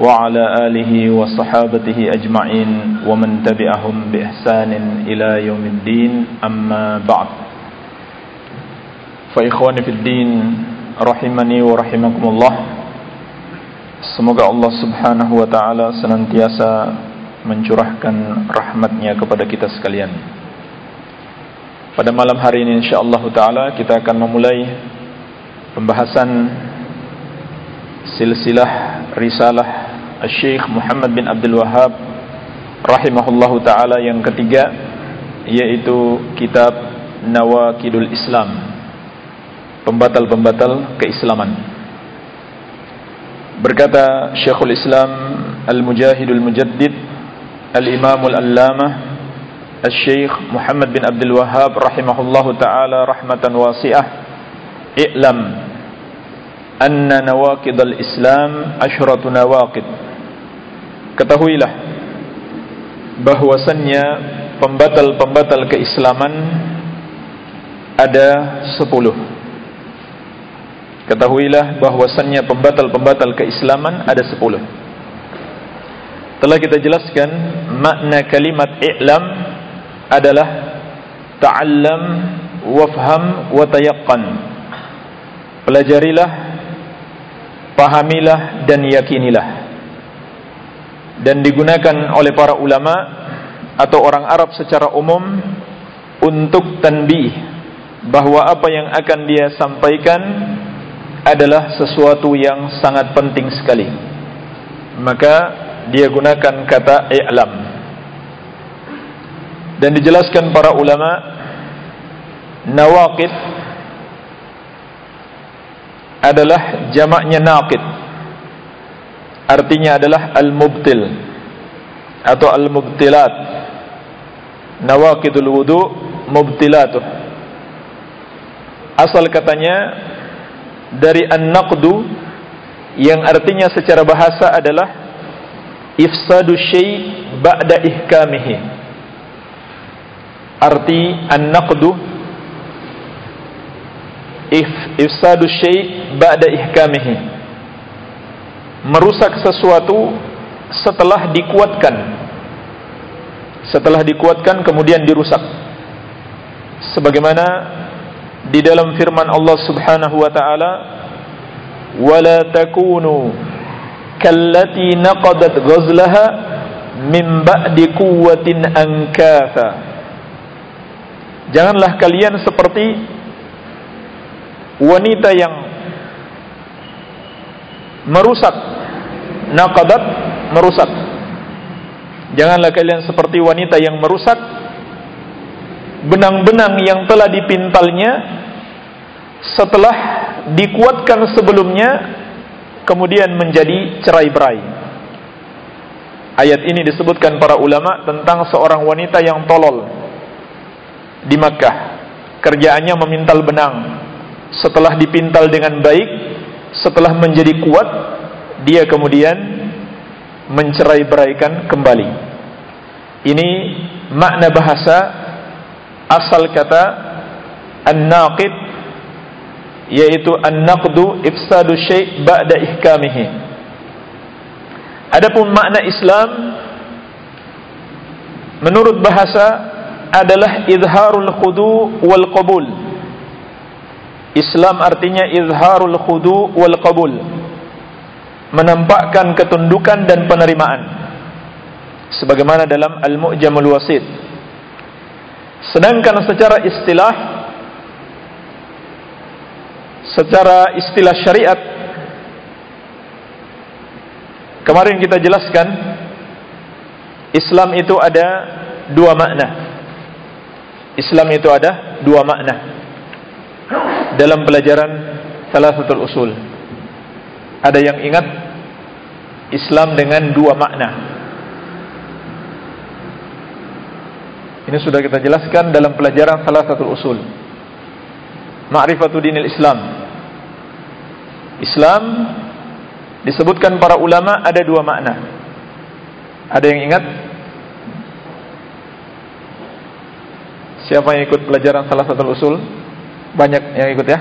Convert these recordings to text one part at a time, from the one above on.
وعلى آله وصحابته أجمعين ومن تبعهم بإحسان إلى يوم الدين أما بعد فإخواني في الدين رحمني ورحمكم الله Semoga Allah subhanahu wa ta'ala senantiasa mencurahkan rahmatnya kepada kita sekalian Pada malam hari ini insyaAllah ta'ala kita akan memulai pembahasan silsilah risalah Syekh Muhammad bin Abdul Wahab rahimahullahu taala yang ketiga yaitu kitab Nawakidul Islam pembatal-pembatal keislaman. Berkata Syekhul Islam Al-Mujahidul Mujaddid Al-Imamul Allamah Al-Syekh Muhammad bin Abdul Wahab rahimahullahu taala rahmatan wasi'ah i'lam anna nawaqid al-islam asyratu nawaqid. Ketahuilah bahwasannya pembatal-pembatal keislaman ada sepuluh. Ketahuilah bahwasannya pembatal-pembatal keislaman ada sepuluh. Telah kita jelaskan makna kalimat i'lam adalah ta'allam wafham wa tayaqqan. Pelajarilah pahamilah dan yakinilah. Dan digunakan oleh para ulama atau orang Arab secara umum untuk tanbih bahwa apa yang akan dia sampaikan adalah sesuatu yang sangat penting sekali. Maka dia gunakan kata i'lam. Dan dijelaskan para ulama nawaqid adalah jamaknya naqid. Artinya adalah al-mubtil atau al-mubtilat. Nawaqidul wudu mubtilatuh. Asal katanya dari an-naqdu yang artinya secara bahasa adalah ifsadu syai' ba'da ihkamihi. Arti an-naqdu if ifsadu syai' ba'da ihkamihi. Merusak sesuatu setelah dikuatkan. Setelah dikuatkan kemudian dirusak. Sebagaimana di dalam firman Allah Subhanahu wa taala wala takunu kallati naqadat ghazlaha min ba'di quwwatin ankatha janganlah kalian seperti wanita yang merusak naqadat merusak. Janganlah kalian seperti wanita yang merusak benang-benang yang telah dipintalnya setelah dikuatkan sebelumnya kemudian menjadi cerai-berai. Ayat ini disebutkan para ulama tentang seorang wanita yang tolol di Makkah. Kerjaannya memintal benang setelah dipintal dengan baik setelah menjadi kuat dia kemudian mencerai-beraikan kembali. Ini makna bahasa asal kata an-naqid yaitu an-naqdu ifsadu syai' ba'da ihkamihi. Adapun makna Islam menurut bahasa adalah izharul khudu wal qabul Islam artinya izharul khudu wal qabul. Menampakkan ketundukan dan penerimaan. Sebagaimana dalam Al-Mu'jamul Wasit sedangkan secara istilah secara istilah syariat kemarin kita jelaskan Islam itu ada dua makna. Islam itu ada dua makna dalam pelajaran salah satu usul. Ada yang ingat Islam dengan dua makna. Ini sudah kita jelaskan dalam pelajaran salah satu usul. Ma'rifatu dinil Islam. Islam disebutkan para ulama ada dua makna. Ada yang ingat? Siapa yang ikut pelajaran salah satu usul? Banyak yang ikut ya?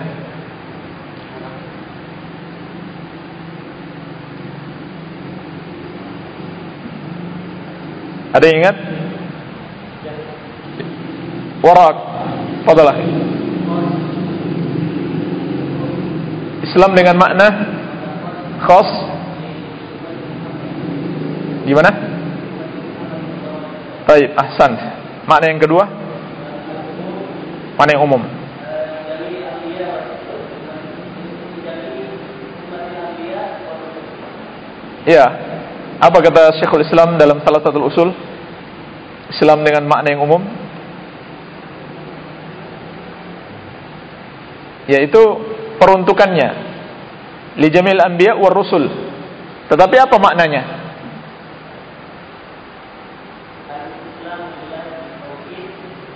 Ada yang ingat? Warak. Fadalah. Islam dengan makna khas Gimana? Baik, ahsan. Makna yang kedua? Mana yang umum? Ya, apa kata Syekhul Islam dalam salah satu usul? Islam dengan makna yang umum? Yaitu peruntukannya li jamil anbiya war rusul. Tetapi apa maknanya?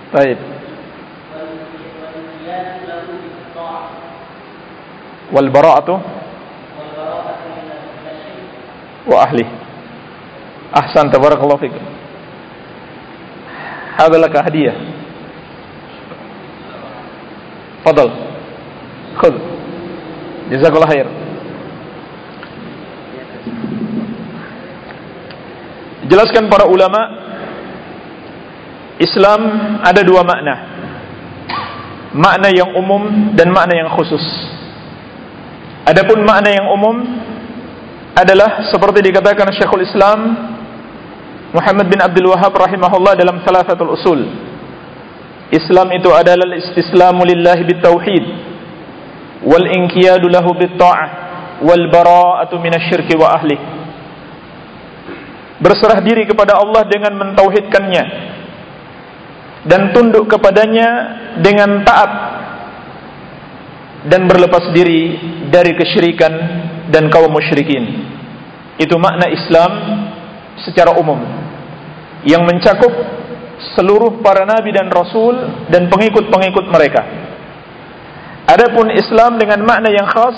Baik. Wal bara'atu wa ahli. Ahsan tabarakallahu fikum. Hadha laka hadiyah. Fadal. Khudh. Jazakallah khair. Jelaskan para ulama Islam ada dua makna. Makna yang umum dan makna yang khusus. Adapun makna yang umum adalah seperti dikatakan Syekhul Islam Muhammad bin Abdul Wahab rahimahullah dalam salah satu usul. Islam itu adalah istislamu lillahi bitauhid wal inqiyadu lahu bitta'ah wal bara'atu minasyirki wa ahli. Berserah diri kepada Allah dengan mentauhidkannya dan tunduk kepadanya dengan taat dan berlepas diri dari kesyirikan dan kaum musyrikin. Itu makna Islam secara umum yang mencakup seluruh para nabi dan rasul dan pengikut-pengikut mereka. Adapun Islam dengan makna yang khas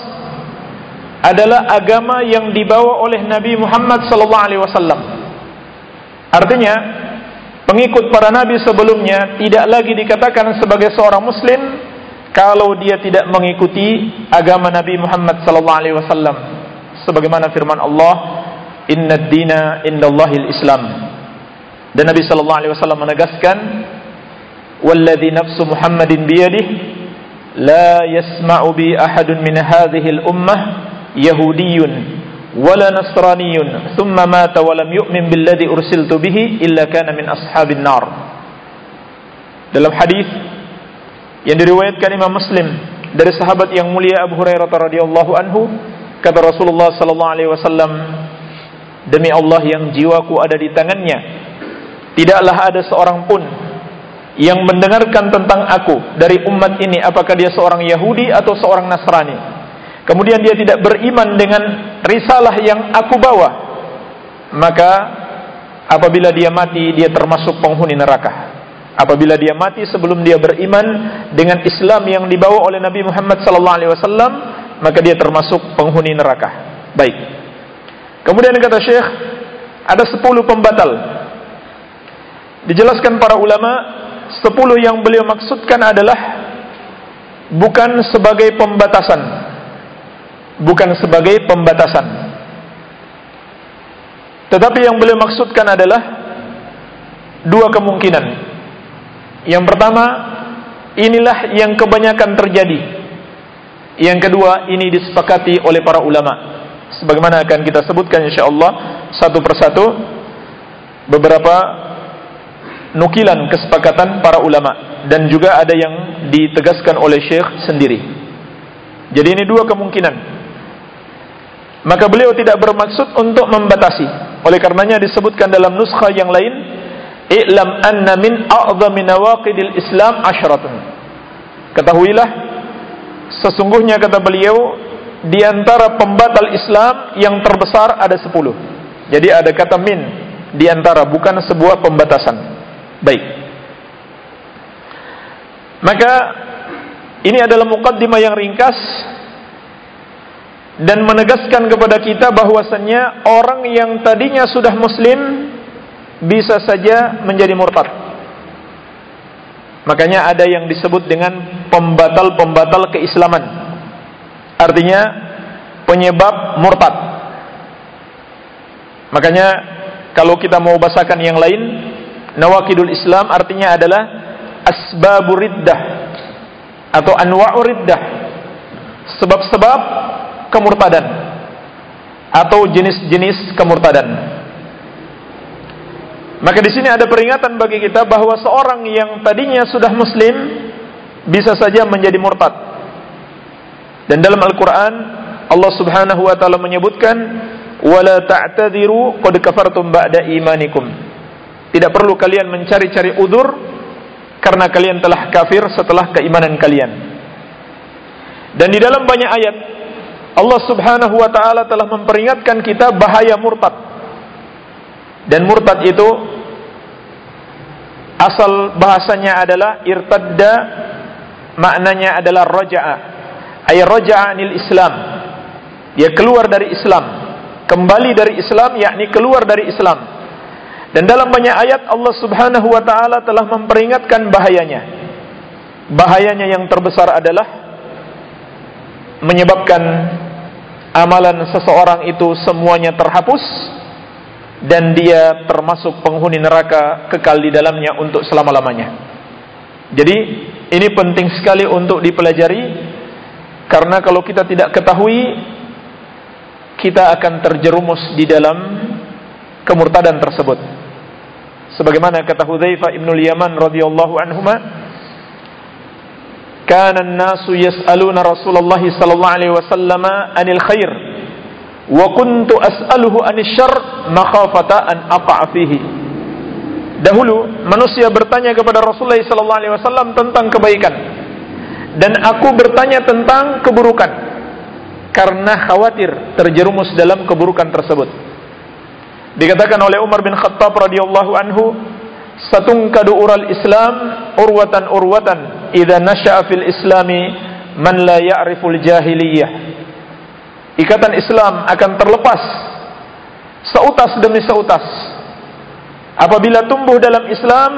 adalah agama yang dibawa oleh Nabi Muhammad sallallahu alaihi wasallam. Artinya, pengikut para nabi sebelumnya tidak lagi dikatakan sebagai seorang muslim kalau dia tidak mengikuti agama Nabi Muhammad sallallahu alaihi wasallam. Sebagaimana firman Allah, "Inna ad-dina indallahil Islam." Dan Nabi sallallahu alaihi wasallam menegaskan, "Walladzi nafsu Muhammadin biyadihi la yasma'u bi ahadun min hadhihi al-ummah yahudiyyun wala nasraniyyun thumma mata wa lam yu'min billadzi ursiltu bihi illa kana min ashabin nar." Dalam hadis yang diriwayatkan Imam Muslim dari sahabat yang mulia Abu Hurairah radhiyallahu anhu kata Rasulullah sallallahu alaihi wasallam demi Allah yang jiwaku ada di tangannya tidaklah ada seorang pun yang mendengarkan tentang aku dari umat ini apakah dia seorang Yahudi atau seorang Nasrani. Kemudian dia tidak beriman dengan risalah yang aku bawa maka apabila dia mati dia termasuk penghuni neraka apabila dia mati sebelum dia beriman dengan Islam yang dibawa oleh Nabi Muhammad sallallahu alaihi wasallam maka dia termasuk penghuni neraka. Baik. Kemudian kata Syekh ada 10 pembatal. Dijelaskan para ulama 10 yang beliau maksudkan adalah bukan sebagai pembatasan. Bukan sebagai pembatasan. Tetapi yang beliau maksudkan adalah dua kemungkinan yang pertama, inilah yang kebanyakan terjadi. Yang kedua, ini disepakati oleh para ulama. Sebagaimana akan kita sebutkan insyaallah satu persatu beberapa nukilan kesepakatan para ulama dan juga ada yang ditegaskan oleh Syekh sendiri. Jadi ini dua kemungkinan. Maka beliau tidak bermaksud untuk membatasi. Oleh karenanya disebutkan dalam nuskha yang lain i'lam anna min a'zami nawaqidil Islam asyaratun. Ketahuilah sesungguhnya kata beliau di antara pembatal Islam yang terbesar ada sepuluh. Jadi ada kata min di antara bukan sebuah pembatasan. Baik. Maka ini adalah mukaddimah yang ringkas dan menegaskan kepada kita bahwasannya orang yang tadinya sudah muslim bisa saja menjadi murtad. Makanya ada yang disebut dengan pembatal-pembatal keislaman. Artinya penyebab murtad. Makanya kalau kita mau bahasakan yang lain, nawakidul Islam artinya adalah asbabur riddah atau anwa'ur riddah. Sebab-sebab kemurtadan atau jenis-jenis kemurtadan. Maka di sini ada peringatan bagi kita bahwa seorang yang tadinya sudah muslim bisa saja menjadi murtad. Dan dalam Al-Qur'an Allah Subhanahu wa taala menyebutkan wala ta'tadiru qad kafartum ba'da imanikum. Tidak perlu kalian mencari-cari udur karena kalian telah kafir setelah keimanan kalian. Dan di dalam banyak ayat Allah Subhanahu wa taala telah memperingatkan kita bahaya murtad. Dan murtad itu asal bahasanya adalah irtadda maknanya adalah raja'a ay raja'a anil Islam. Dia keluar dari Islam, kembali dari Islam yakni keluar dari Islam. Dan dalam banyak ayat Allah Subhanahu wa taala telah memperingatkan bahayanya. Bahayanya yang terbesar adalah menyebabkan amalan seseorang itu semuanya terhapus dan dia termasuk penghuni neraka kekal di dalamnya untuk selama-lamanya. Jadi ini penting sekali untuk dipelajari karena kalau kita tidak ketahui kita akan terjerumus di dalam kemurtadan tersebut. Sebagaimana kata Hudzaifah ibn Yaman radhiyallahu anhuma, "Kana an-nasu yas'aluna Rasulullah sallallahu alaihi wasallam 'anil khair wa kuntu as'aluhu anisyar makhafata an aqa fihi. Dahulu manusia bertanya kepada Rasulullah sallallahu alaihi wasallam tentang kebaikan. Dan aku bertanya tentang keburukan. Karena khawatir terjerumus dalam keburukan tersebut. Dikatakan oleh Umar bin Khattab radhiyallahu anhu satungkadu ural Islam urwatan urwatan idza nasha'a fil islami man la ya'riful jahiliyah ikatan Islam akan terlepas. Seutas demi seutas. Apabila tumbuh dalam Islam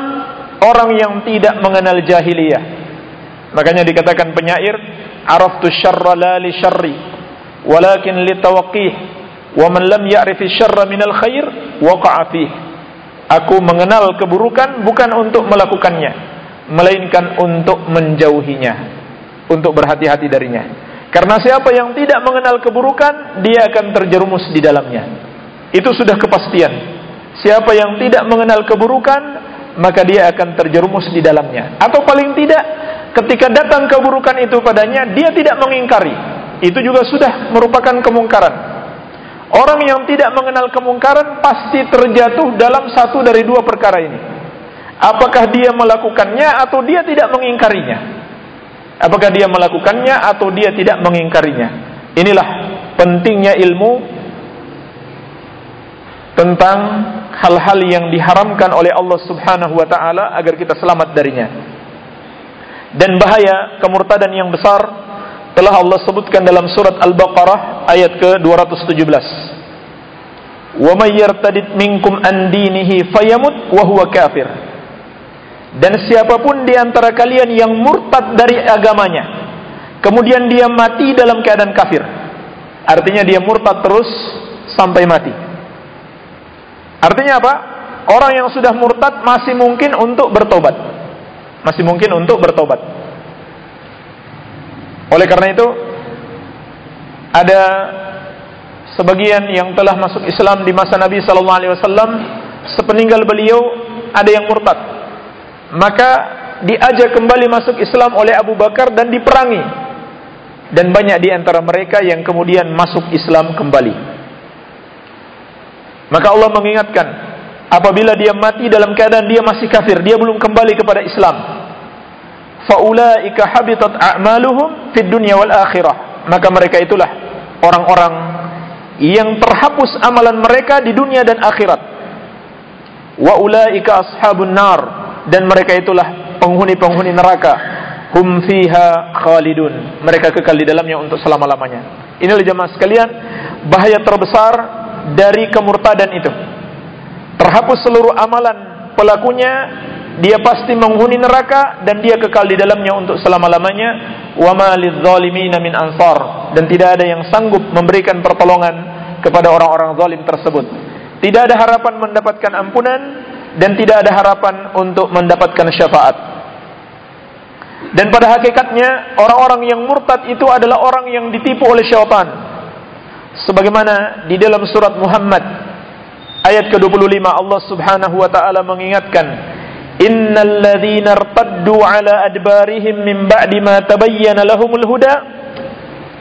orang yang tidak mengenal jahiliyah. Makanya dikatakan penyair araftu syarra la li syarri walakin li tawaqqih wa man lam ya'rifi syarra khair waqa'a fih. Aku mengenal keburukan bukan untuk melakukannya melainkan untuk menjauhinya untuk berhati-hati darinya karena siapa yang tidak mengenal keburukan, dia akan terjerumus di dalamnya. Itu sudah kepastian. Siapa yang tidak mengenal keburukan, maka dia akan terjerumus di dalamnya. Atau paling tidak, ketika datang keburukan itu padanya, dia tidak mengingkari. Itu juga sudah merupakan kemungkaran. Orang yang tidak mengenal kemungkaran pasti terjatuh dalam satu dari dua perkara ini. Apakah dia melakukannya atau dia tidak mengingkarinya? Apakah dia melakukannya atau dia tidak mengingkarinya? Inilah pentingnya ilmu tentang hal-hal yang diharamkan oleh Allah Subhanahu wa taala agar kita selamat darinya. Dan bahaya kemurtadan yang besar telah Allah sebutkan dalam surat Al-Baqarah ayat ke-217. Wa may yartadid minkum an dinihi fayamut wa huwa kafir. Dan siapa pun di antara kalian yang murtad dari agamanya, kemudian dia mati dalam keadaan kafir. Artinya dia murtad terus sampai mati. Artinya apa? Orang yang sudah murtad masih mungkin untuk bertobat. Masih mungkin untuk bertobat. Oleh karena itu ada sebagian yang telah masuk Islam di masa Nabi sallallahu alaihi wasallam sepeninggal beliau ada yang murtad maka diajak kembali masuk Islam oleh Abu Bakar dan diperangi. Dan banyak di antara mereka yang kemudian masuk Islam kembali. Maka Allah mengingatkan apabila dia mati dalam keadaan dia masih kafir dia belum kembali kepada Islam. Faulaika habitat a'maluhum fid dunya wal akhirah. Maka mereka itulah orang-orang yang terhapus amalan mereka di dunia dan akhirat. Wa ulaika ashabun nar dan mereka itulah penghuni-penghuni neraka. Hum fiha khalidun. Mereka kekal di dalamnya untuk selama-lamanya. Inilah jemaah sekalian bahaya terbesar dari kemurtadan itu. Terhapus seluruh amalan pelakunya dia pasti menghuni neraka dan dia kekal di dalamnya untuk selama-lamanya wa ma lidzalimina min ansar dan tidak ada yang sanggup memberikan pertolongan kepada orang-orang zalim tersebut tidak ada harapan mendapatkan ampunan dan tidak ada harapan untuk mendapatkan syafaat. Dan pada hakikatnya orang-orang yang murtad itu adalah orang yang ditipu oleh syaitan. Sebagaimana di dalam surat Muhammad ayat ke-25 Allah Subhanahu wa taala mengingatkan innal ladzina irtaddu ala adbarihim min ba'di ma tabayyana lahumul huda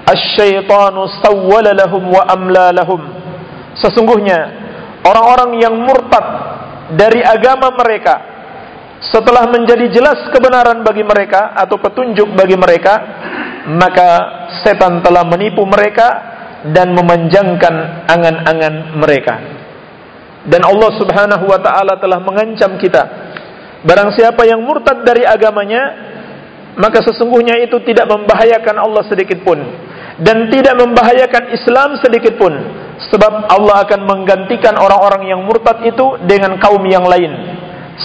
asyaitanu sawwala lahum wa amla lahum. Sesungguhnya orang-orang yang murtad dari agama mereka setelah menjadi jelas kebenaran bagi mereka atau petunjuk bagi mereka maka setan telah menipu mereka dan memanjangkan angan-angan mereka. Dan Allah Subhanahu wa taala telah mengancam kita. Barang siapa yang murtad dari agamanya, maka sesungguhnya itu tidak membahayakan Allah sedikit pun dan tidak membahayakan Islam sedikit pun. Sebab Allah akan menggantikan orang-orang yang murtad itu dengan kaum yang lain.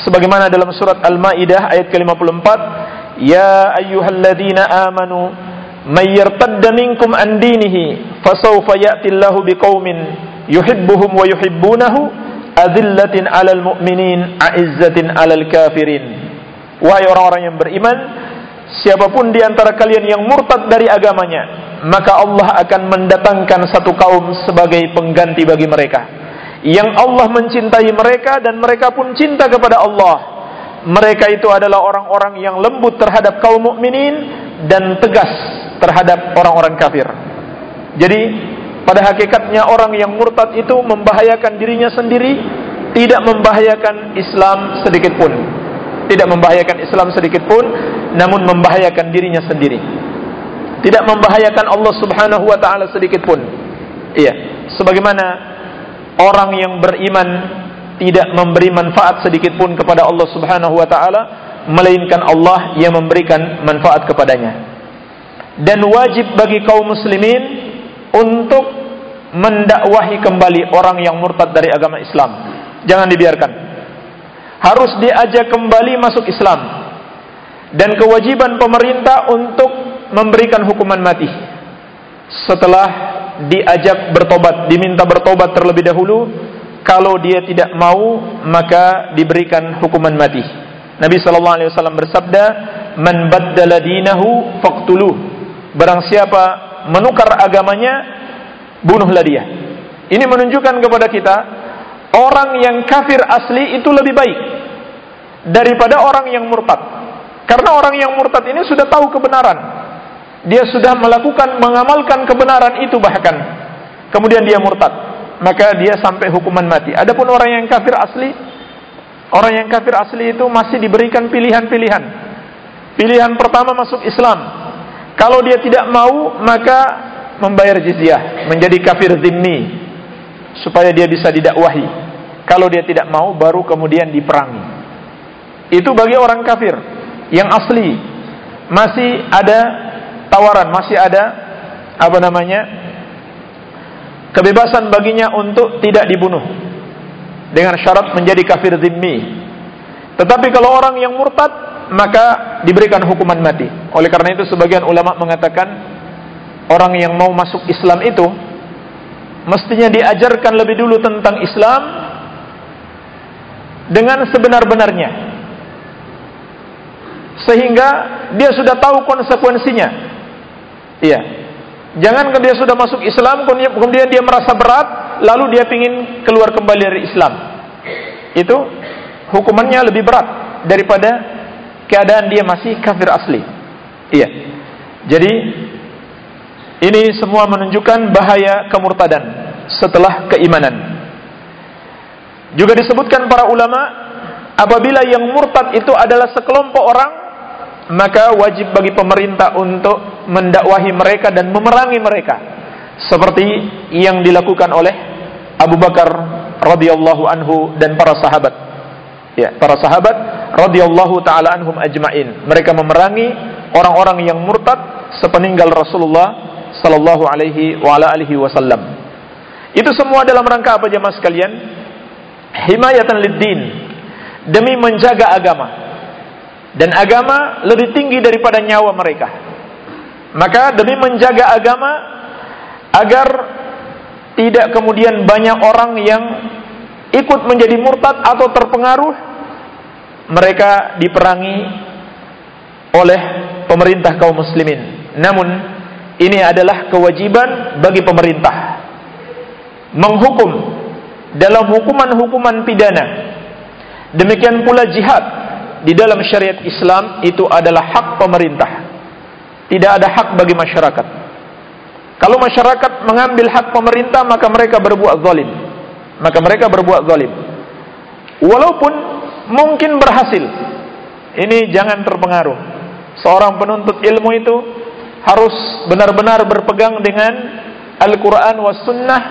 Sebagaimana dalam surat Al-Maidah ayat ke-54 ya ayyuhalladzina amanu may yartadda minkum an dinihi fasawfa ya'ti Allahu biqaumin yuhibbuhum wa yuhibbunahu adillatin alal mu'minin a'izzatin alal kafirin. Wahai orang-orang yang beriman siapa pun di antara kalian yang murtad dari agamanya maka Allah akan mendatangkan satu kaum sebagai pengganti bagi mereka yang Allah mencintai mereka dan mereka pun cinta kepada Allah mereka itu adalah orang-orang yang lembut terhadap kaum mukminin dan tegas terhadap orang-orang kafir jadi pada hakikatnya orang yang murtad itu membahayakan dirinya sendiri, tidak membahayakan Islam sedikit pun. Tidak membahayakan Islam sedikit pun, namun membahayakan dirinya sendiri. Tidak membahayakan Allah Subhanahu wa taala sedikit pun. Iya, sebagaimana orang yang beriman tidak memberi manfaat sedikit pun kepada Allah Subhanahu wa taala, melainkan Allah yang memberikan manfaat kepadanya. Dan wajib bagi kaum muslimin untuk mendakwahi kembali orang yang murtad dari agama Islam. Jangan dibiarkan. Harus diajak kembali masuk Islam. Dan kewajiban pemerintah untuk memberikan hukuman mati. Setelah diajak bertobat, diminta bertobat terlebih dahulu, kalau dia tidak mau maka diberikan hukuman mati. Nabi sallallahu alaihi wasallam bersabda, "Man baddala dinahu faqtuluh." Barang siapa menukar agamanya, bunuhlah dia. Ini menunjukkan kepada kita orang yang kafir asli itu lebih baik daripada orang yang murtad. Karena orang yang murtad ini sudah tahu kebenaran. Dia sudah melakukan mengamalkan kebenaran itu bahkan. Kemudian dia murtad, maka dia sampai hukuman mati. Adapun orang yang kafir asli, orang yang kafir asli itu masih diberikan pilihan-pilihan. Pilihan pertama masuk Islam. Kalau dia tidak mau, maka membayar jizyah, menjadi kafir zimmi supaya dia bisa didakwahi. Kalau dia tidak mau baru kemudian diperangi. Itu bagi orang kafir yang asli masih ada tawaran, masih ada apa namanya? kebebasan baginya untuk tidak dibunuh dengan syarat menjadi kafir zimmi. Tetapi kalau orang yang murtad maka diberikan hukuman mati. Oleh karena itu sebagian ulama mengatakan orang yang mau masuk Islam itu mestinya diajarkan lebih dulu tentang Islam dengan sebenar-benarnya sehingga dia sudah tahu konsekuensinya iya. Jangan dia sudah masuk Islam kemudian dia merasa berat lalu dia ingin keluar kembali dari Islam. Itu hukumannya lebih berat daripada keadaan dia masih kafir asli. Iya. Jadi ini semua menunjukkan bahaya kemurtadan setelah keimanan. Juga disebutkan para ulama, apabila yang murtad itu adalah sekelompok orang, maka wajib bagi pemerintah untuk mendakwahi mereka dan memerangi mereka. seperti yang dilakukan oleh Abu Bakar radhiyallahu anhu dan para sahabat. Ya, para sahabat radhiyallahu taala anhum ajmain. Mereka memerangi orang-orang yang murtad sepeninggal Rasulullah sallallahu alaihi wa ala alihi wasallam. Itu semua dalam rangka apa jemaah sekalian? Himayatan lid-din. Demi menjaga agama. Dan agama lebih tinggi daripada nyawa mereka. Maka demi menjaga agama agar tidak kemudian banyak orang yang ikut menjadi murtad atau terpengaruh mereka diperangi oleh pemerintah kaum muslimin. Namun ini adalah kewajiban bagi pemerintah menghukum dalam hukuman-hukuman pidana. Demikian pula jihad di dalam syariat Islam itu adalah hak pemerintah. Tidak ada hak bagi masyarakat. Kalau masyarakat mengambil hak pemerintah maka mereka berbuat zalim. Maka mereka berbuat zalim. Walaupun mungkin berhasil. Ini jangan terpengaruh. Seorang penuntut ilmu itu harus benar-benar berpegang dengan Al-Quran was sunnah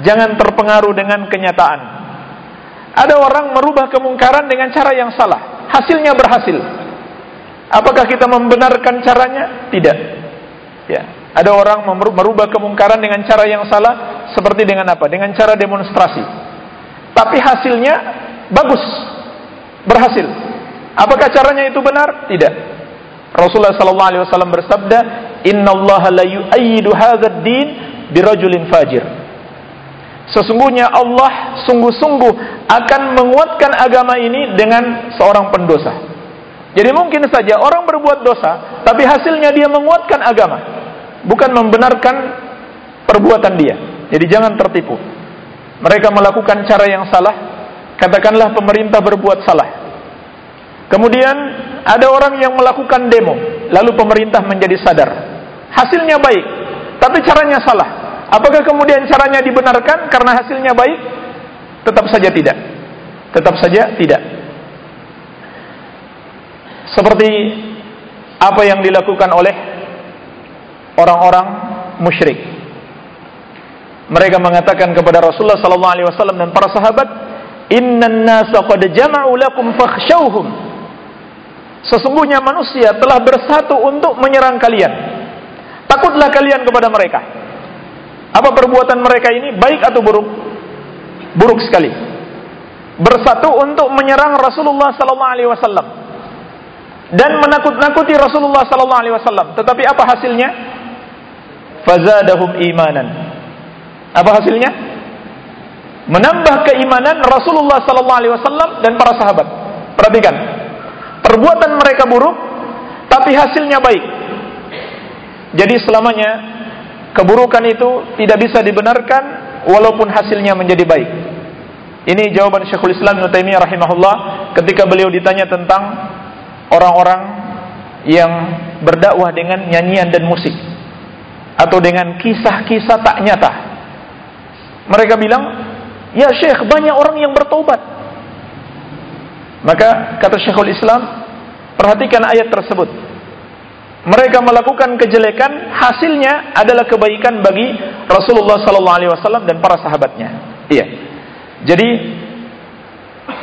jangan terpengaruh dengan kenyataan ada orang merubah kemungkaran dengan cara yang salah hasilnya berhasil apakah kita membenarkan caranya? tidak ya ada orang merubah kemungkaran dengan cara yang salah seperti dengan apa? dengan cara demonstrasi tapi hasilnya bagus berhasil apakah caranya itu benar? tidak Rasulullah sallallahu alaihi wasallam bersabda, "Innallaha la yu'ayyidu hadzal din birajulin fajir." Sesungguhnya Allah sungguh-sungguh akan menguatkan agama ini dengan seorang pendosa. Jadi mungkin saja orang berbuat dosa, tapi hasilnya dia menguatkan agama, bukan membenarkan perbuatan dia. Jadi jangan tertipu. Mereka melakukan cara yang salah, katakanlah pemerintah berbuat salah. Kemudian ada orang yang melakukan demo, lalu pemerintah menjadi sadar. Hasilnya baik, tapi caranya salah. Apakah kemudian caranya dibenarkan karena hasilnya baik? Tetap saja tidak. Tetap saja tidak. Seperti apa yang dilakukan oleh orang-orang musyrik. Mereka mengatakan kepada Rasulullah sallallahu alaihi wasallam dan para sahabat, "Innan nasa qad jama'u lakum fakhshawhum." Sesungguhnya manusia telah bersatu untuk menyerang kalian. Takutlah kalian kepada mereka. Apa perbuatan mereka ini baik atau buruk? Buruk sekali. Bersatu untuk menyerang Rasulullah sallallahu alaihi wasallam dan menakut-nakuti Rasulullah sallallahu alaihi wasallam. Tetapi apa hasilnya? Fazadahum imanan. Apa hasilnya? Menambah keimanan Rasulullah sallallahu alaihi wasallam dan para sahabat. Perhatikan, perbuatan mereka buruk tapi hasilnya baik jadi selamanya keburukan itu tidak bisa dibenarkan walaupun hasilnya menjadi baik. Ini jawaban Syekhul Islam Ibnu rahimahullah ketika beliau ditanya tentang orang-orang yang berdakwah dengan nyanyian dan musik atau dengan kisah-kisah tak nyata. Mereka bilang ya Syekh banyak orang yang bertobat. Maka kata Syekhul Islam, perhatikan ayat tersebut. Mereka melakukan kejelekan, hasilnya adalah kebaikan bagi Rasulullah sallallahu alaihi wasallam dan para sahabatnya. Iya. Jadi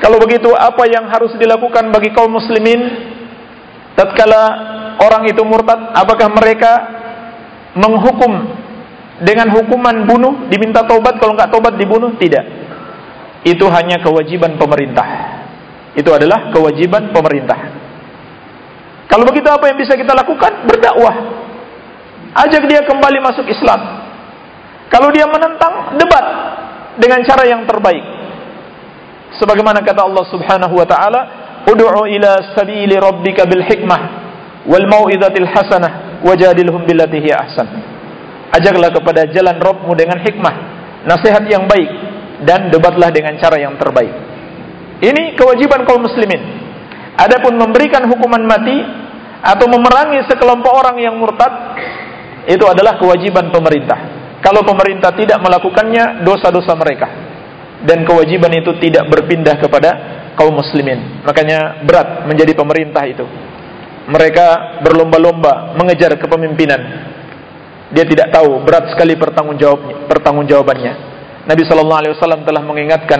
kalau begitu apa yang harus dilakukan bagi kaum muslimin tatkala orang itu murtad? Apakah mereka menghukum dengan hukuman bunuh, diminta taubat kalau enggak taubat dibunuh? Tidak. Itu hanya kewajiban pemerintah. Itu adalah kewajiban pemerintah. Kalau begitu apa yang bisa kita lakukan? Berdakwah. Ajak dia kembali masuk Islam. Kalau dia menentang, debat dengan cara yang terbaik. Sebagaimana kata Allah Subhanahu wa taala, "Ud'u ila sabili rabbika bil hikmah wal mau'izatil hasanah wajadilhum billati hiya ahsan." Ajaklah kepada jalan Rabbmu dengan hikmah, nasihat yang baik dan debatlah dengan cara yang terbaik. Ini kewajiban kaum muslimin. Adapun memberikan hukuman mati atau memerangi sekelompok orang yang murtad itu adalah kewajiban pemerintah. Kalau pemerintah tidak melakukannya, dosa-dosa mereka. Dan kewajiban itu tidak berpindah kepada kaum muslimin. Makanya berat menjadi pemerintah itu. Mereka berlomba-lomba mengejar kepemimpinan. dia tidak tahu berat sekali pertanggungjawab pertanggungjawabannya. Nabi sallallahu alaihi wasallam telah mengingatkan,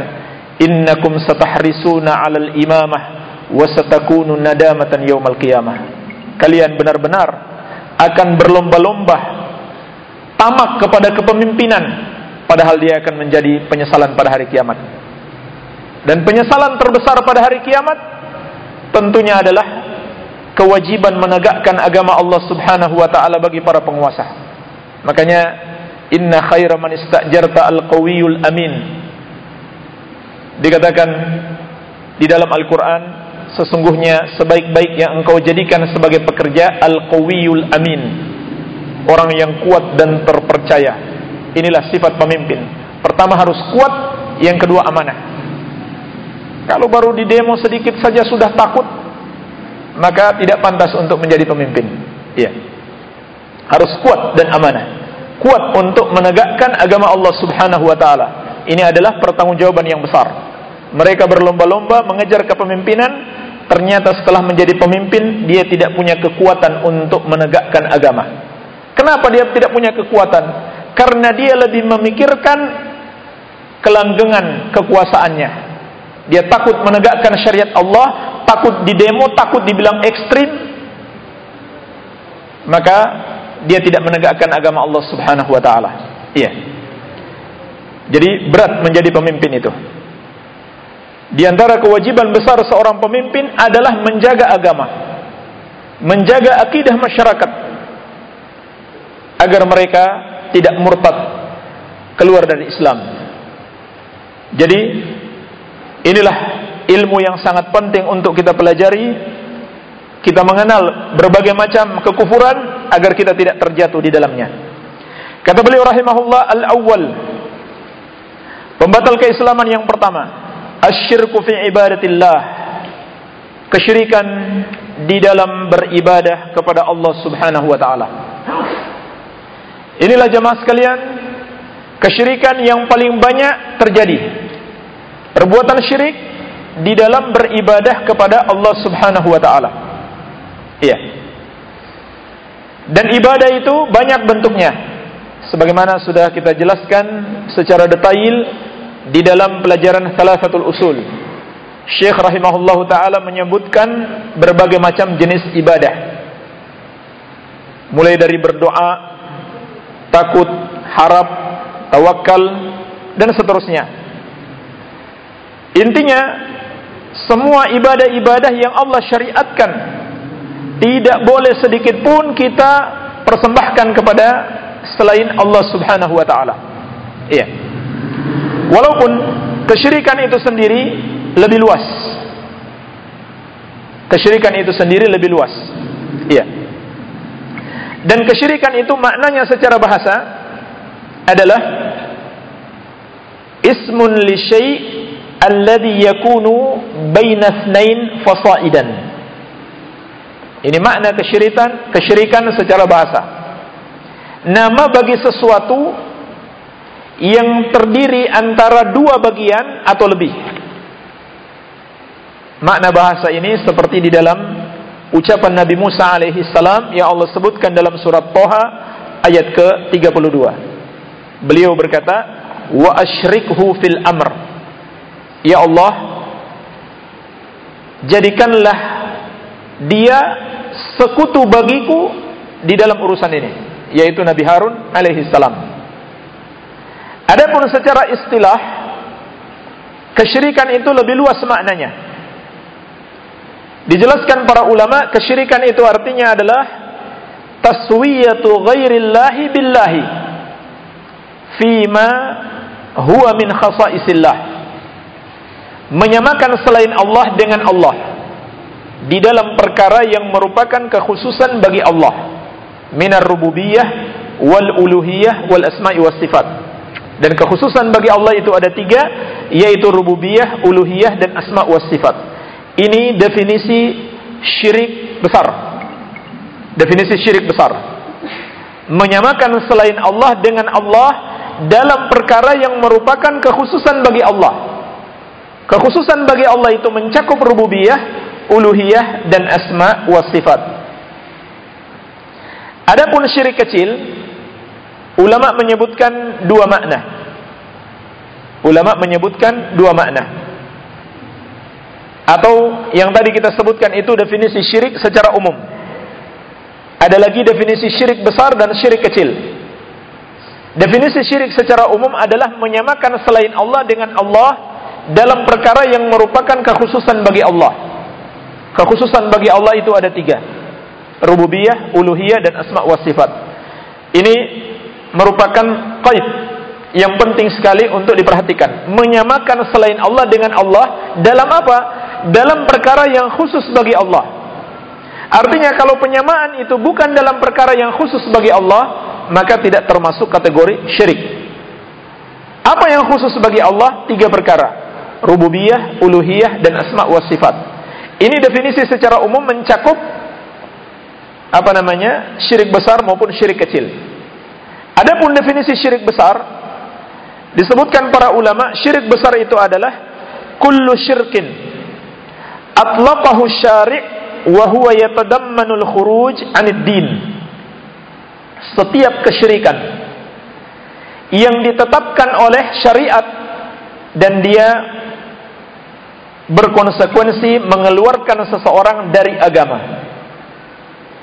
"Innakum satahrisuna 'alal imamah wa satakunu nadamatan yaumal qiyamah." Kalian benar-benar akan berlomba-lomba tamak kepada kepemimpinan padahal dia akan menjadi penyesalan pada hari kiamat. Dan penyesalan terbesar pada hari kiamat tentunya adalah kewajiban menegakkan agama Allah Subhanahu wa taala bagi para penguasa. Makanya inna khaira man istajarta al-qawiyul amin. Dikatakan di dalam Al-Qur'an sesungguhnya sebaik-baik yang engkau jadikan sebagai pekerja al-qawiyul amin. Orang yang kuat dan terpercaya. Inilah sifat pemimpin. Pertama harus kuat, yang kedua amanah. Kalau baru di demo sedikit saja sudah takut, maka tidak pantas untuk menjadi pemimpin. Iya harus kuat dan amanah kuat untuk menegakkan agama Allah Subhanahu wa taala ini adalah pertanggungjawaban yang besar mereka berlomba-lomba mengejar kepemimpinan ternyata setelah menjadi pemimpin dia tidak punya kekuatan untuk menegakkan agama kenapa dia tidak punya kekuatan karena dia lebih memikirkan kelanggengan kekuasaannya dia takut menegakkan syariat Allah takut di demo takut dibilang ekstrim maka dia tidak menegakkan agama Allah Subhanahu wa taala. Iya. Jadi berat menjadi pemimpin itu. Di antara kewajiban besar seorang pemimpin adalah menjaga agama, menjaga akidah masyarakat. Agar mereka tidak murtad keluar dari Islam. Jadi inilah ilmu yang sangat penting untuk kita pelajari. Kita mengenal berbagai macam kekufuran agar kita tidak terjatuh di dalamnya. Kata beliau rahimahullah al-awwal. Pembatal keislaman yang pertama asyirku fi ibadatillah kesyirikan di dalam beribadah kepada Allah Subhanahu wa taala. Inilah jemaah sekalian kesyirikan yang paling banyak terjadi. Perbuatan syirik di dalam beribadah kepada Allah Subhanahu wa taala. Iya. Dan ibadah itu banyak bentuknya. Sebagaimana sudah kita jelaskan secara detail di dalam pelajaran Salasatul Usul. Syekh rahimahullah taala menyebutkan berbagai macam jenis ibadah. Mulai dari berdoa, takut, harap, tawakal dan seterusnya. Intinya semua ibadah-ibadah yang Allah syariatkan tidak boleh sedikit pun kita persembahkan kepada selain Allah Subhanahu wa taala. Iya. Walaupun kesyirikan itu sendiri lebih luas. Kesyirikan itu sendiri lebih luas. Iya. Dan kesyirikan itu maknanya secara bahasa adalah ismun li syai' alladhi yakunu baina ithnain fasaidan. Ini makna kesyirikan, kesyirikan secara bahasa. Nama bagi sesuatu yang terdiri antara dua bagian atau lebih. Makna bahasa ini seperti di dalam ucapan Nabi Musa alaihi salam yang Allah sebutkan dalam surat Toha ayat ke-32. Beliau berkata, "Wa asyrikhu fil amr." Ya Allah, jadikanlah dia sekutu bagiku di dalam urusan ini yaitu Nabi Harun alaihi salam adapun secara istilah kesyirikan itu lebih luas maknanya. Dijelaskan para ulama kesyirikan itu artinya adalah taswiyatu ghairillahi billahi fima huwa min khasaisillah. Menyamakan selain Allah dengan Allah di dalam perkara yang merupakan kekhususan bagi Allah. Minar rububiyah wal uluhiyah wal asma'i was sifat dan kekhususan bagi Allah itu ada tiga yaitu rububiyah, uluhiyah dan asma' was sifat. Ini definisi syirik besar. Definisi syirik besar. Menyamakan selain Allah dengan Allah dalam perkara yang merupakan kekhususan bagi Allah. Kekhususan bagi Allah itu mencakup rububiyah uluhiyah dan asma wa sifat. Adapun syirik kecil Ulama menyebutkan dua makna. Ulama menyebutkan dua makna. Atau yang tadi kita sebutkan itu definisi syirik secara umum. Ada lagi definisi syirik besar dan syirik kecil. Definisi syirik secara umum adalah menyamakan selain Allah dengan Allah dalam perkara yang merupakan kekhususan bagi Allah. Kekhususan bagi Allah itu ada tiga. Rububiyah, uluhiyah, dan asma wa sifat. Ini merupakan qaid yang penting sekali untuk diperhatikan. Menyamakan selain Allah dengan Allah dalam apa? Dalam perkara yang khusus bagi Allah. Artinya kalau penyamaan itu bukan dalam perkara yang khusus bagi Allah, maka tidak termasuk kategori syirik. Apa yang khusus bagi Allah? Tiga perkara. Rububiyah, uluhiyah, dan asma wa sifat. Ini definisi secara umum mencakup apa namanya? syirik besar maupun syirik kecil. Adapun definisi syirik besar disebutkan para ulama syirik besar itu adalah kullu syirkin atlaqahu syari' wa huwa yatadammanul khuruj 'anid din. Setiap kesyirikan yang ditetapkan oleh syariat dan dia berkonsekuensi mengeluarkan seseorang dari agama.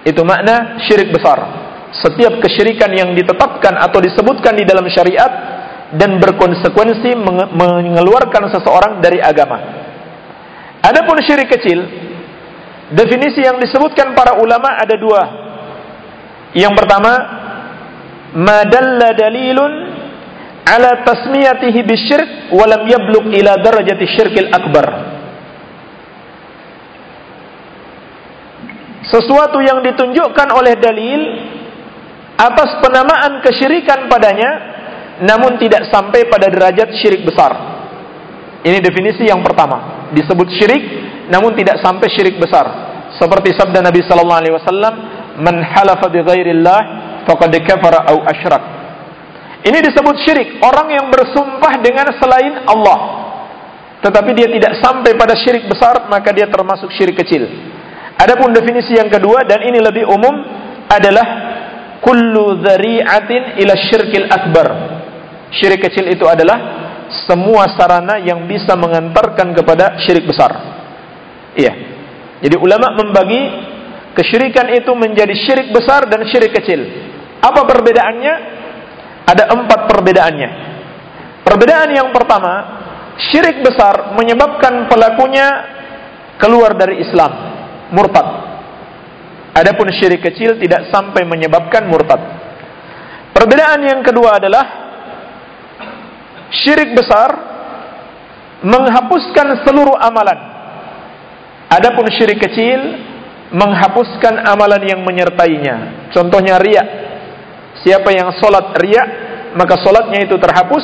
Itu makna syirik besar setiap kesyirikan yang ditetapkan atau disebutkan di dalam syariat dan berkonsekuensi mengeluarkan seseorang dari agama. Adapun syirik kecil, definisi yang disebutkan para ulama ada dua. Yang pertama, madalla dalilun ala tasmiyatihi bisyirk wa lam yablugh ila darajati syirkil akbar. Sesuatu yang ditunjukkan oleh dalil atas penamaan kesyirikan padanya namun tidak sampai pada derajat syirik besar. Ini definisi yang pertama. Disebut syirik namun tidak sampai syirik besar. Seperti sabda Nabi sallallahu alaihi wasallam, "Man halafa bi ghairillah faqad kafara asyrak." Ini disebut syirik, orang yang bersumpah dengan selain Allah. Tetapi dia tidak sampai pada syirik besar, maka dia termasuk syirik kecil. Adapun definisi yang kedua dan ini lebih umum adalah kullu dzari'atin ila syirkil akbar. Syirik kecil itu adalah semua sarana yang bisa mengantarkan kepada syirik besar. Iya. Jadi ulama membagi kesyirikan itu menjadi syirik besar dan syirik kecil. Apa perbedaannya? Ada empat perbedaannya. Perbedaan yang pertama, syirik besar menyebabkan pelakunya keluar dari Islam, murtad. Adapun syirik kecil tidak sampai menyebabkan murtad. Perbedaan yang kedua adalah syirik besar menghapuskan seluruh amalan. Adapun syirik kecil menghapuskan amalan yang menyertainya. Contohnya riak. Siapa yang solat riak, maka solatnya itu terhapus,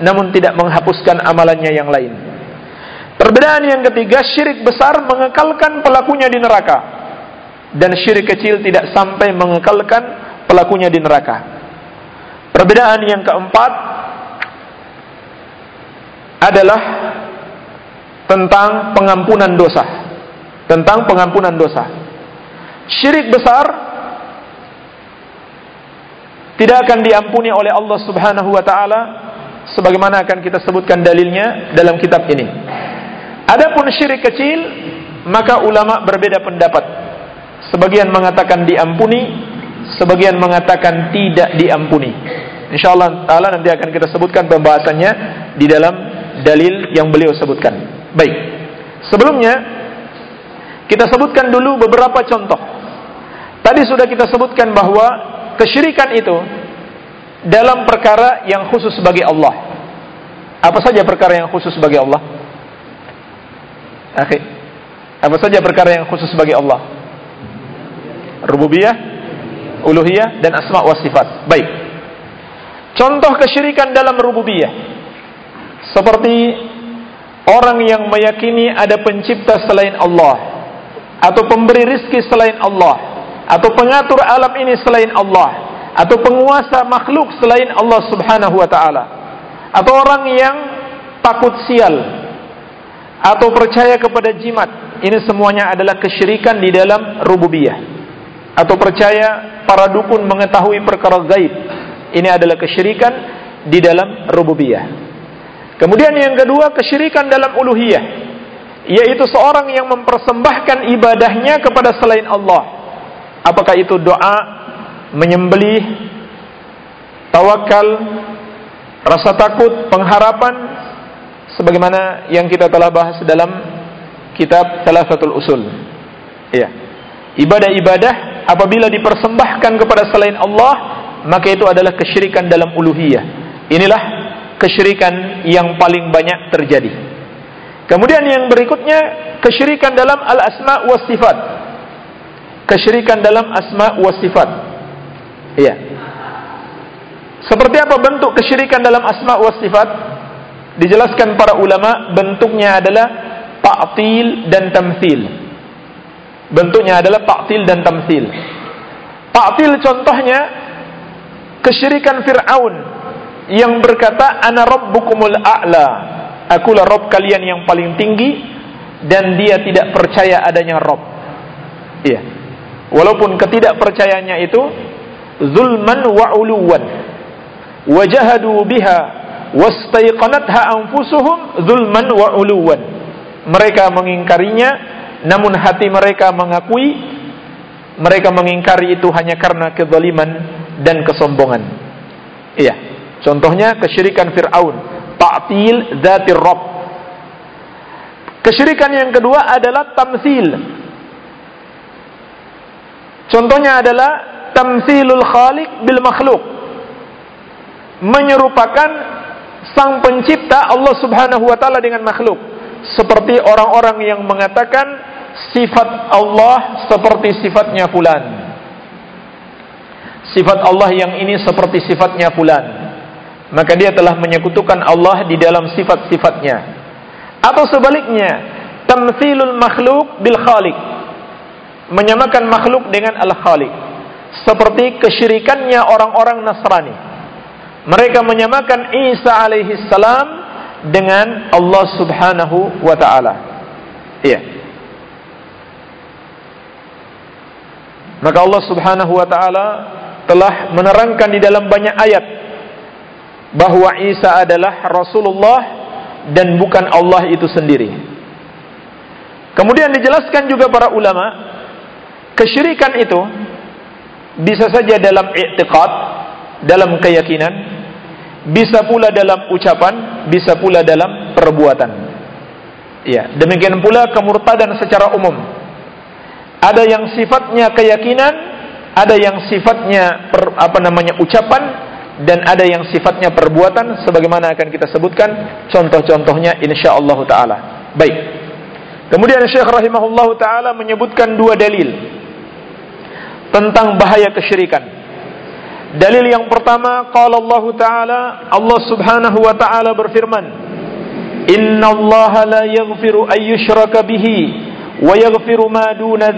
namun tidak menghapuskan amalannya yang lain. Perbedaan yang ketiga, syirik besar mengekalkan pelakunya di neraka dan syirik kecil tidak sampai mengekalkan pelakunya di neraka. Perbedaan yang keempat adalah tentang pengampunan dosa. Tentang pengampunan dosa. Syirik besar tidak akan diampuni oleh Allah Subhanahu wa taala sebagaimana akan kita sebutkan dalilnya dalam kitab ini. Adapun syirik kecil maka ulama berbeda pendapat Sebagian mengatakan diampuni, sebagian mengatakan tidak diampuni. Insyaallah taala nanti akan kita sebutkan pembahasannya di dalam dalil yang beliau sebutkan. Baik. Sebelumnya kita sebutkan dulu beberapa contoh. Tadi sudah kita sebutkan bahwa kesyirikan itu dalam perkara yang khusus bagi Allah. Apa saja perkara yang khusus bagi Allah? Oke. Apa saja perkara yang khusus bagi Allah? Rububiyah, uluhiyah dan asma wa sifat. Baik. Contoh kesyirikan dalam rububiyah seperti orang yang meyakini ada pencipta selain Allah atau pemberi rizki selain Allah atau pengatur alam ini selain Allah atau penguasa makhluk selain Allah Subhanahu wa taala atau orang yang takut sial atau percaya kepada jimat ini semuanya adalah kesyirikan di dalam rububiyah atau percaya para dukun mengetahui perkara gaib. Ini adalah kesyirikan di dalam rububiyah. Kemudian yang kedua kesyirikan dalam uluhiyah, yaitu seorang yang mempersembahkan ibadahnya kepada selain Allah. Apakah itu doa, menyembelih, tawakal, rasa takut, pengharapan sebagaimana yang kita telah bahas dalam kitab Thalathatul Usul. Iya. Ibadah-ibadah apabila dipersembahkan kepada selain Allah, maka itu adalah kesyirikan dalam uluhiyah. Inilah kesyirikan yang paling banyak terjadi. Kemudian yang berikutnya kesyirikan dalam al-asma wa sifat. Kesyirikan dalam asma wa sifat. Iya. Seperti apa bentuk kesyirikan dalam asma wa sifat? Dijelaskan para ulama bentuknya adalah ta'til dan tamthil. Bentuknya adalah ta'til dan tamthil. Ta'til contohnya kesyirikan Fir'aun yang berkata ana rabbukumul a'la. Akulah Rabb kalian yang paling tinggi dan dia tidak percaya adanya Rabb. Iya. Walaupun ketidakpercayaannya itu zulman wa uluwan wajahadu biha wastaiqanatha anfusuhum zulman wa uluwan mereka mengingkarinya namun hati mereka mengakui mereka mengingkari itu hanya karena kezaliman dan kesombongan. Iya contohnya kesyirikan Fir'aun ta'til dzatir rabb. Kesyirikan yang kedua adalah tamsil. Contohnya adalah tamsilul khaliq bil makhluk menyerupakan sang pencipta Allah Subhanahu wa taala dengan makhluk seperti orang-orang yang mengatakan sifat Allah seperti sifatnya fulan. Sifat Allah yang ini seperti sifatnya fulan. Maka dia telah menyekutukan Allah di dalam sifat-sifatnya. Atau sebaliknya tamthilul makhluk bil khaliq. Menyamakan makhluk dengan al khaliq seperti kesyirikannya orang-orang Nasrani. Mereka menyamakan Isa alaihi salam dengan Allah Subhanahu wa taala. Iya. Maka Allah Subhanahu wa taala telah menerangkan di dalam banyak ayat bahwa Isa adalah Rasulullah dan bukan Allah itu sendiri. Kemudian dijelaskan juga para ulama kesyirikan itu bisa saja dalam i'tiqad, dalam keyakinan bisa pula dalam ucapan, bisa pula dalam perbuatan. Ya, demikian pula kemurtadan secara umum. Ada yang sifatnya keyakinan, ada yang sifatnya per, apa namanya ucapan dan ada yang sifatnya perbuatan sebagaimana akan kita sebutkan contoh-contohnya insyaallah taala. Baik. Kemudian Syekh rahimahullah taala menyebutkan dua dalil tentang bahaya kesyirikan. Dalil yang pertama qala Allah taala Allah Subhanahu wa taala berfirman Inna la yaghfiru an yushraka bihi wa yaghfiru ma duna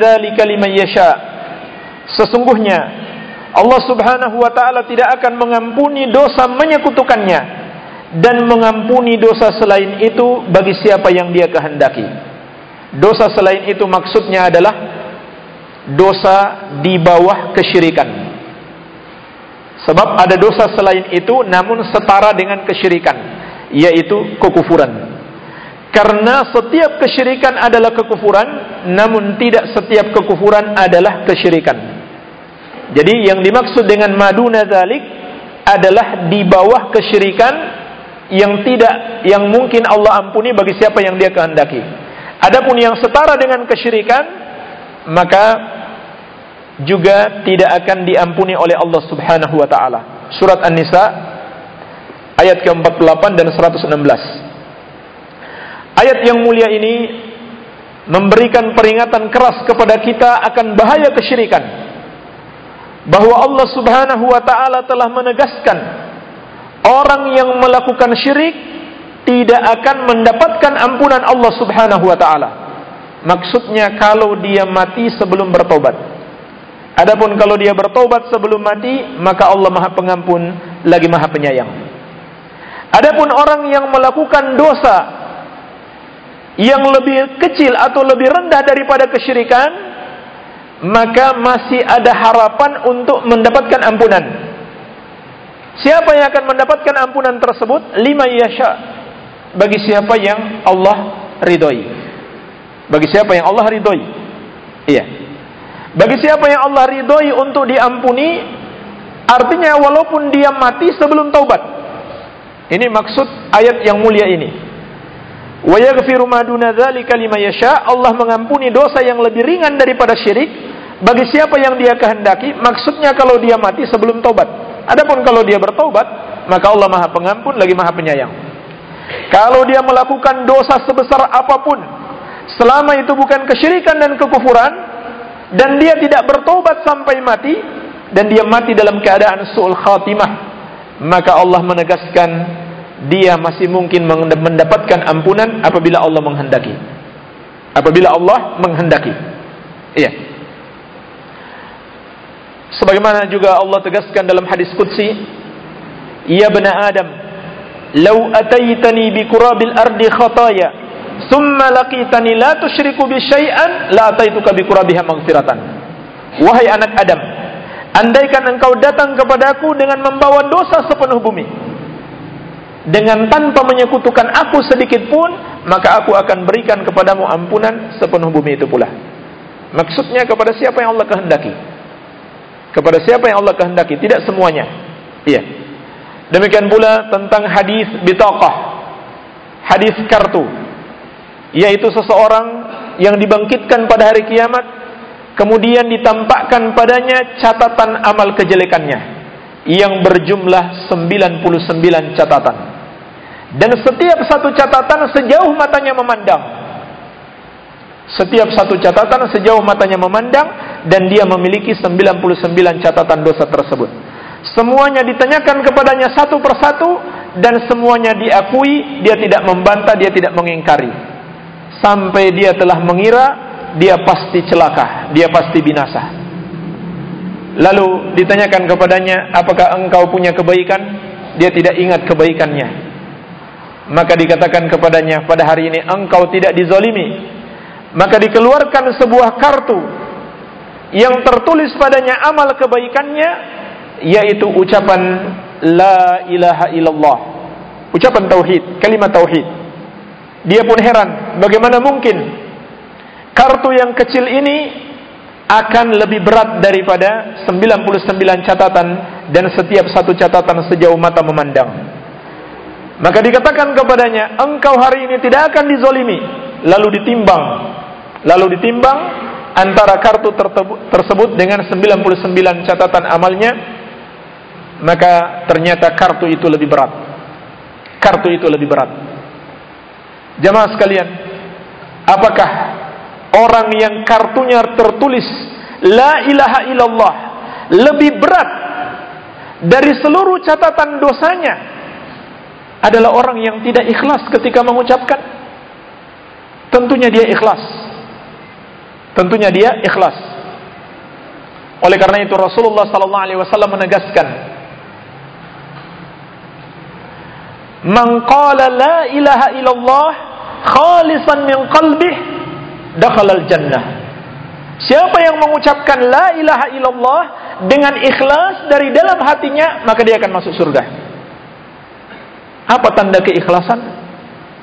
Sesungguhnya Allah Subhanahu wa taala tidak akan mengampuni dosa menyekutukannya dan mengampuni dosa selain itu bagi siapa yang dia kehendaki. Dosa selain itu maksudnya adalah dosa di bawah kesyirikan. Sebab ada dosa selain itu namun setara dengan kesyirikan yaitu kekufuran. Karena setiap kesyirikan adalah kekufuran namun tidak setiap kekufuran adalah kesyirikan. Jadi yang dimaksud dengan maduna zalik adalah di bawah kesyirikan yang tidak yang mungkin Allah ampuni bagi siapa yang dia kehendaki. Adapun yang setara dengan kesyirikan maka juga tidak akan diampuni oleh Allah Subhanahu wa taala. Surat An-Nisa ayat ke-48 dan 116. Ayat yang mulia ini memberikan peringatan keras kepada kita akan bahaya kesyirikan. Bahwa Allah Subhanahu wa taala telah menegaskan orang yang melakukan syirik tidak akan mendapatkan ampunan Allah Subhanahu wa taala. Maksudnya kalau dia mati sebelum bertobat. Adapun kalau dia bertobat sebelum mati, maka Allah Maha Pengampun lagi Maha Penyayang. Adapun orang yang melakukan dosa yang lebih kecil atau lebih rendah daripada kesyirikan, maka masih ada harapan untuk mendapatkan ampunan. Siapa yang akan mendapatkan ampunan tersebut? Lima yasha. Bagi siapa yang Allah ridhoi. Bagi siapa yang Allah ridhoi. Iya. Bagi siapa yang Allah ridhoi untuk diampuni, artinya walaupun dia mati sebelum taubat. Ini maksud ayat yang mulia ini. Wa yaghfiru ma duna dzalika liman yasha. Allah mengampuni dosa yang lebih ringan daripada syirik bagi siapa yang dia kehendaki. Maksudnya kalau dia mati sebelum taubat. Adapun kalau dia bertaubat, maka Allah Maha Pengampun lagi Maha Penyayang. Kalau dia melakukan dosa sebesar apa pun, selama itu bukan kesyirikan dan kekufuran, dan dia tidak bertobat sampai mati, dan dia mati dalam keadaan su'ul khatimah, maka Allah menegaskan dia masih mungkin mendapatkan ampunan apabila Allah menghendaki. Apabila Allah menghendaki. Iya. Sebagaimana juga Allah tegaskan dalam hadis qudsi, "Ya bani Adam, law ataitani bi kurabil ardi khataya, thumma laqitani la tusyriku bi syai'an, la ataituka bi kurabiha maghfiratan." Wahai anak Adam, andaikan engkau datang kepadaku dengan membawa dosa sepenuh bumi, dengan tanpa menyekutukan aku sedikit pun, maka aku akan berikan kepadamu ampunan sepenuh bumi itu pula. Maksudnya kepada siapa yang Allah kehendaki kepada siapa yang Allah kehendaki, tidak semuanya. Iya. Demikian pula tentang hadis bitaqah. Hadis kartu. Yaitu seseorang yang dibangkitkan pada hari kiamat kemudian ditampakkan padanya catatan amal kejelekannya yang berjumlah 99 catatan. Dan setiap satu catatan sejauh matanya memandang setiap satu catatan sejauh matanya memandang dan dia memiliki 99 catatan dosa tersebut. Semuanya ditanyakan kepadanya satu persatu dan semuanya diakui, dia tidak membantah, dia tidak mengingkari. Sampai dia telah mengira dia pasti celaka, dia pasti binasa. Lalu ditanyakan kepadanya, apakah engkau punya kebaikan? Dia tidak ingat kebaikannya. Maka dikatakan kepadanya, pada hari ini engkau tidak dizolimi. Maka dikeluarkan sebuah kartu yang tertulis padanya amal kebaikannya yaitu ucapan la ilaha illallah. Ucapan tauhid kalimat tauhid. Dia pun heran bagaimana mungkin kartu yang kecil ini akan lebih berat daripada 99 catatan dan setiap satu catatan sejauh mata memandang maka dikatakan kepadanya engkau hari ini tidak akan dizolimi. Lalu ditimbang. Lalu ditimbang antara kartu tersebut dengan 99 catatan amalnya maka ternyata kartu itu lebih berat. Kartu itu lebih berat. Jamaah sekalian apakah orang yang kartunya tertulis la ilaha illallah lebih berat dari seluruh catatan dosanya adalah orang yang tidak ikhlas ketika mengucapkan tentunya dia ikhlas tentunya dia ikhlas. Oleh karena itu Rasulullah sallallahu alaihi wasallam menegaskan Man qala la ilaha illallah khalisan min qalbih dakhala al-jannah. Siapa yang mengucapkan la ilaha illallah dengan ikhlas dari dalam hatinya, maka dia akan masuk surga. Apa tanda keikhlasan?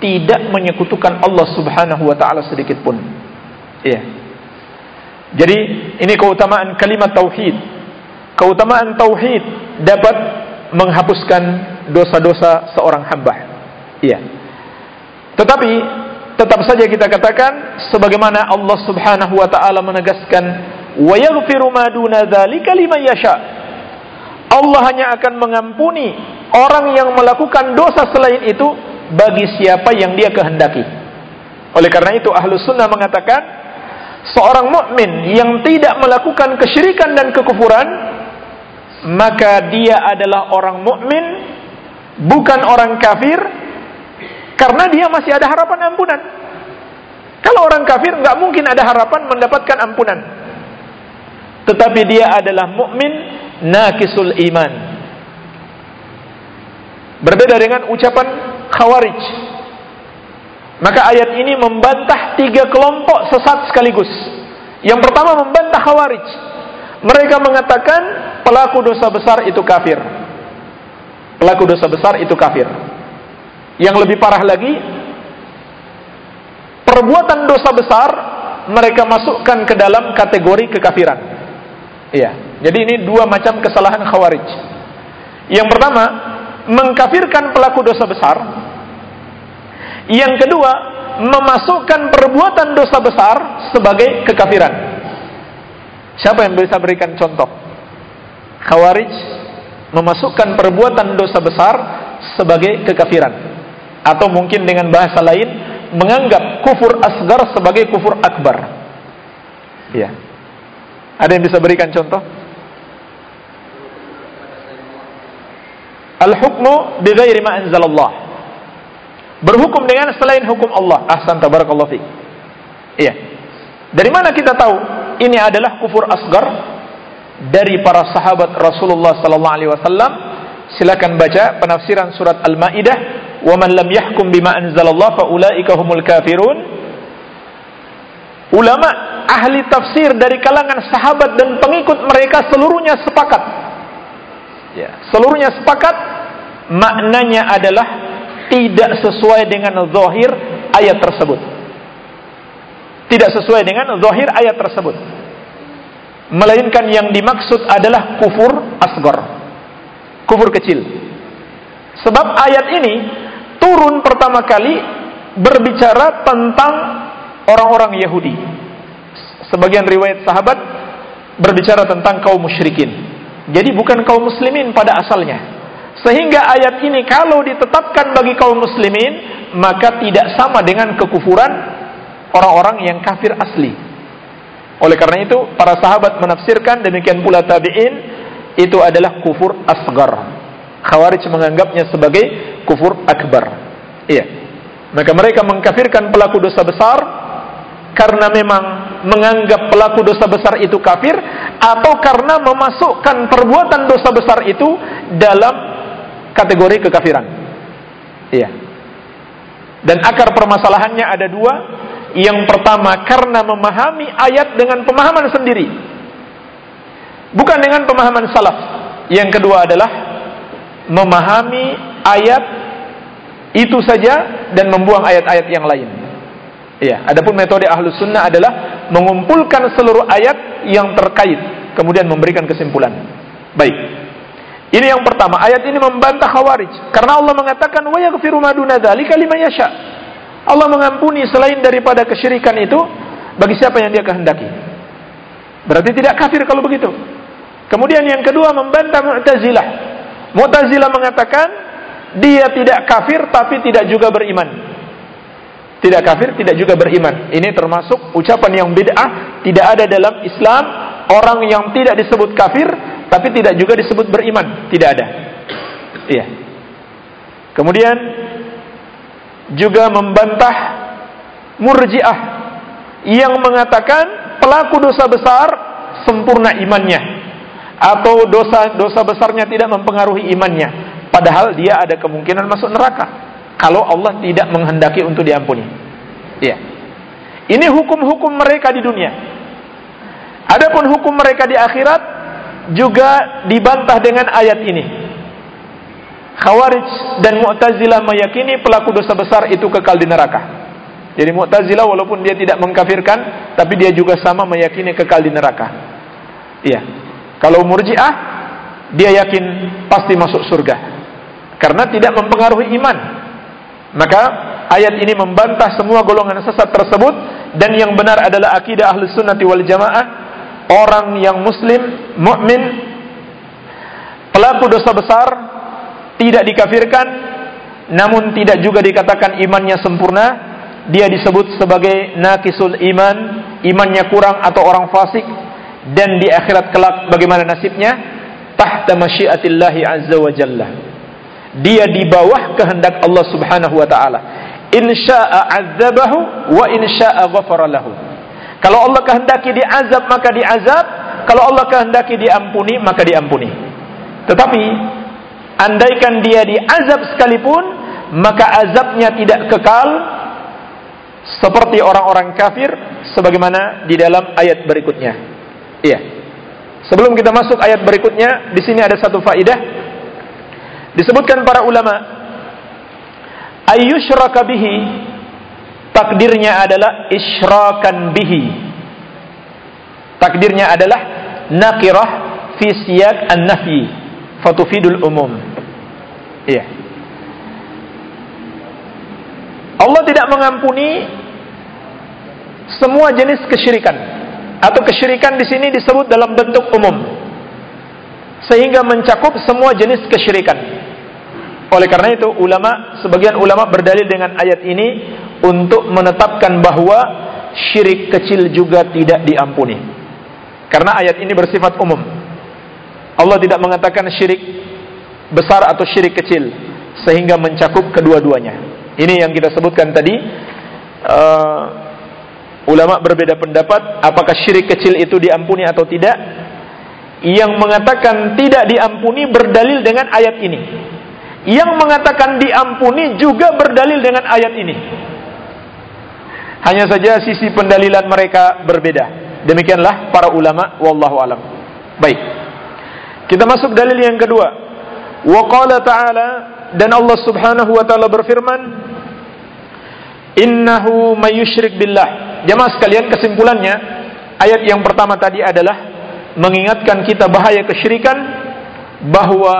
Tidak menyekutukan Allah Subhanahu wa taala sedikit pun. Iya. Jadi ini keutamaan kalimat tauhid. Keutamaan tauhid dapat menghapuskan dosa-dosa seorang hamba. Iya. Tetapi tetap saja kita katakan sebagaimana Allah Subhanahu wa taala menegaskan wa yaghfiru ma duna dzalika liman yasha. Allah hanya akan mengampuni orang yang melakukan dosa selain itu bagi siapa yang dia kehendaki. Oleh karena itu ahlu sunnah mengatakan seorang mukmin yang tidak melakukan kesyirikan dan kekufuran maka dia adalah orang mukmin bukan orang kafir karena dia masih ada harapan ampunan. Kalau orang kafir nggak mungkin ada harapan mendapatkan ampunan. Tetapi dia adalah mukmin nakisul iman berbeda dengan ucapan khawarij maka ayat ini membantah tiga kelompok sesat sekaligus. Yang pertama membantah Khawarij. Mereka mengatakan pelaku dosa besar itu kafir. pelaku dosa besar itu kafir. Yang lebih parah lagi, perbuatan dosa besar mereka masukkan ke dalam kategori kekafiran. Iya. Jadi ini dua macam kesalahan khawarij. Yang pertama, mengkafirkan pelaku dosa besar. Yang kedua, memasukkan perbuatan dosa besar sebagai kekafiran. Siapa yang bisa berikan contoh? Khawarij memasukkan perbuatan dosa besar sebagai kekafiran. Atau mungkin dengan bahasa lain, menganggap kufur asgar sebagai kufur akbar. Ya. Ada yang bisa berikan contoh? Al-hukmu bighairi ma anzalallah. Berhukum dengan selain hukum Allah. Ahsan tabarakallahu. Iya. Dari mana kita tahu ini adalah kufur asgar? Dari para sahabat Rasulullah sallallahu alaihi wasallam. Silakan baca penafsiran surat Al-Maidah, "Wa man lam yahkum bima anzalallah fa ulaika humul kafirun." Ulama ahli tafsir dari kalangan sahabat dan pengikut mereka seluruhnya sepakat. Ya, seluruhnya sepakat maknanya adalah tidak sesuai dengan zahir ayat tersebut. Tidak sesuai dengan zahir ayat tersebut. Melainkan yang dimaksud adalah kufur asgar. Kufur kecil. Sebab ayat ini turun pertama kali berbicara tentang orang-orang Yahudi. Sebagian riwayat sahabat berbicara tentang kaum musyrikin. Jadi bukan kaum muslimin pada asalnya. Sehingga ayat ini kalau ditetapkan bagi kaum muslimin, maka tidak sama dengan kekufuran orang-orang yang kafir asli. Oleh karena itu, para sahabat menafsirkan demikian pula tabi'in itu adalah kufur asgar. Khawarij menganggapnya sebagai kufur akbar. Iya. Maka mereka mengkafirkan pelaku dosa besar karena memang menganggap pelaku dosa besar itu kafir atau karena memasukkan perbuatan dosa besar itu dalam kategori kekafiran. Iya. Dan akar permasalahannya ada dua. Yang pertama karena memahami ayat dengan pemahaman sendiri. Bukan dengan pemahaman salaf. Yang kedua adalah memahami ayat itu saja dan membuang ayat-ayat yang lain. Iya, adapun metode ahlus sunnah adalah mengumpulkan seluruh ayat yang terkait kemudian memberikan kesimpulan. Baik. Ini yang pertama, ayat ini membantah Khawarij karena Allah mengatakan wa yaghfiru ma duna dzalika liman yasha. Allah mengampuni selain daripada kesyirikan itu bagi siapa yang dia kehendaki. Berarti tidak kafir kalau begitu. Kemudian yang kedua membantah Mu'tazilah. Mu'tazilah mengatakan dia tidak kafir tapi tidak juga beriman. Tidak kafir, tidak juga beriman. Ini termasuk ucapan yang bid'ah, tidak ada dalam Islam orang yang tidak disebut kafir tapi tidak juga disebut beriman, tidak ada. Iya. Kemudian juga membantah Murji'ah yang mengatakan pelaku dosa besar sempurna imannya atau dosa-dosa besarnya tidak mempengaruhi imannya padahal dia ada kemungkinan masuk neraka kalau Allah tidak menghendaki untuk diampuni. Iya. Ini hukum-hukum mereka di dunia. Adapun hukum mereka di akhirat juga dibantah dengan ayat ini. Khawarij dan Mu'tazilah meyakini pelaku dosa besar itu kekal di neraka. Jadi Mu'tazilah walaupun dia tidak mengkafirkan, tapi dia juga sama meyakini kekal di neraka. Iya. Kalau Murji'ah, dia yakin pasti masuk surga. Karena tidak mempengaruhi iman. Maka ayat ini membantah semua golongan sesat tersebut dan yang benar adalah akidah Ahlus Sunnati wal Jamaah orang yang muslim, mukmin, pelaku dosa besar tidak dikafirkan, namun tidak juga dikatakan imannya sempurna, dia disebut sebagai nakisul iman, imannya kurang atau orang fasik dan di akhirat kelak bagaimana nasibnya? Tahta masyiatillahi azza wa jalla. Dia di bawah kehendak Allah Subhanahu wa taala. Insya'a azzabahu wa insya'a ghafara lahu. Kalau Allah kehendaki diazab maka diazab, kalau Allah kehendaki diampuni maka diampuni. Tetapi andaikan dia diazab sekalipun, maka azabnya tidak kekal seperti orang-orang kafir sebagaimana di dalam ayat berikutnya. Iya. Sebelum kita masuk ayat berikutnya, di sini ada satu faidah. Disebutkan para ulama ayyushraka bihi takdirnya adalah isyrakan bihi. Takdirnya adalah nakirah fi siyak an-nafyi fatufidul umum. Iya. Allah tidak mengampuni semua jenis kesyirikan atau kesyirikan di sini disebut dalam bentuk umum sehingga mencakup semua jenis kesyirikan. Oleh karena itu ulama sebagian ulama berdalil dengan ayat ini untuk menetapkan bahwa syirik kecil juga tidak diampuni. Karena ayat ini bersifat umum. Allah tidak mengatakan syirik besar atau syirik kecil sehingga mencakup kedua-duanya. Ini yang kita sebutkan tadi. Uh, Ulama berbeda pendapat apakah syirik kecil itu diampuni atau tidak. Yang mengatakan tidak diampuni berdalil dengan ayat ini. Yang mengatakan diampuni juga berdalil dengan ayat ini. Hanya saja sisi pendalilan mereka berbeda. Demikianlah para ulama wallahu alam. Baik. Kita masuk dalil yang kedua. Wa qala ta'ala dan Allah Subhanahu wa taala berfirman, "Innahu may yusyrik billah" Jemaah sekalian kesimpulannya ayat yang pertama tadi adalah mengingatkan kita bahaya kesyirikan bahwa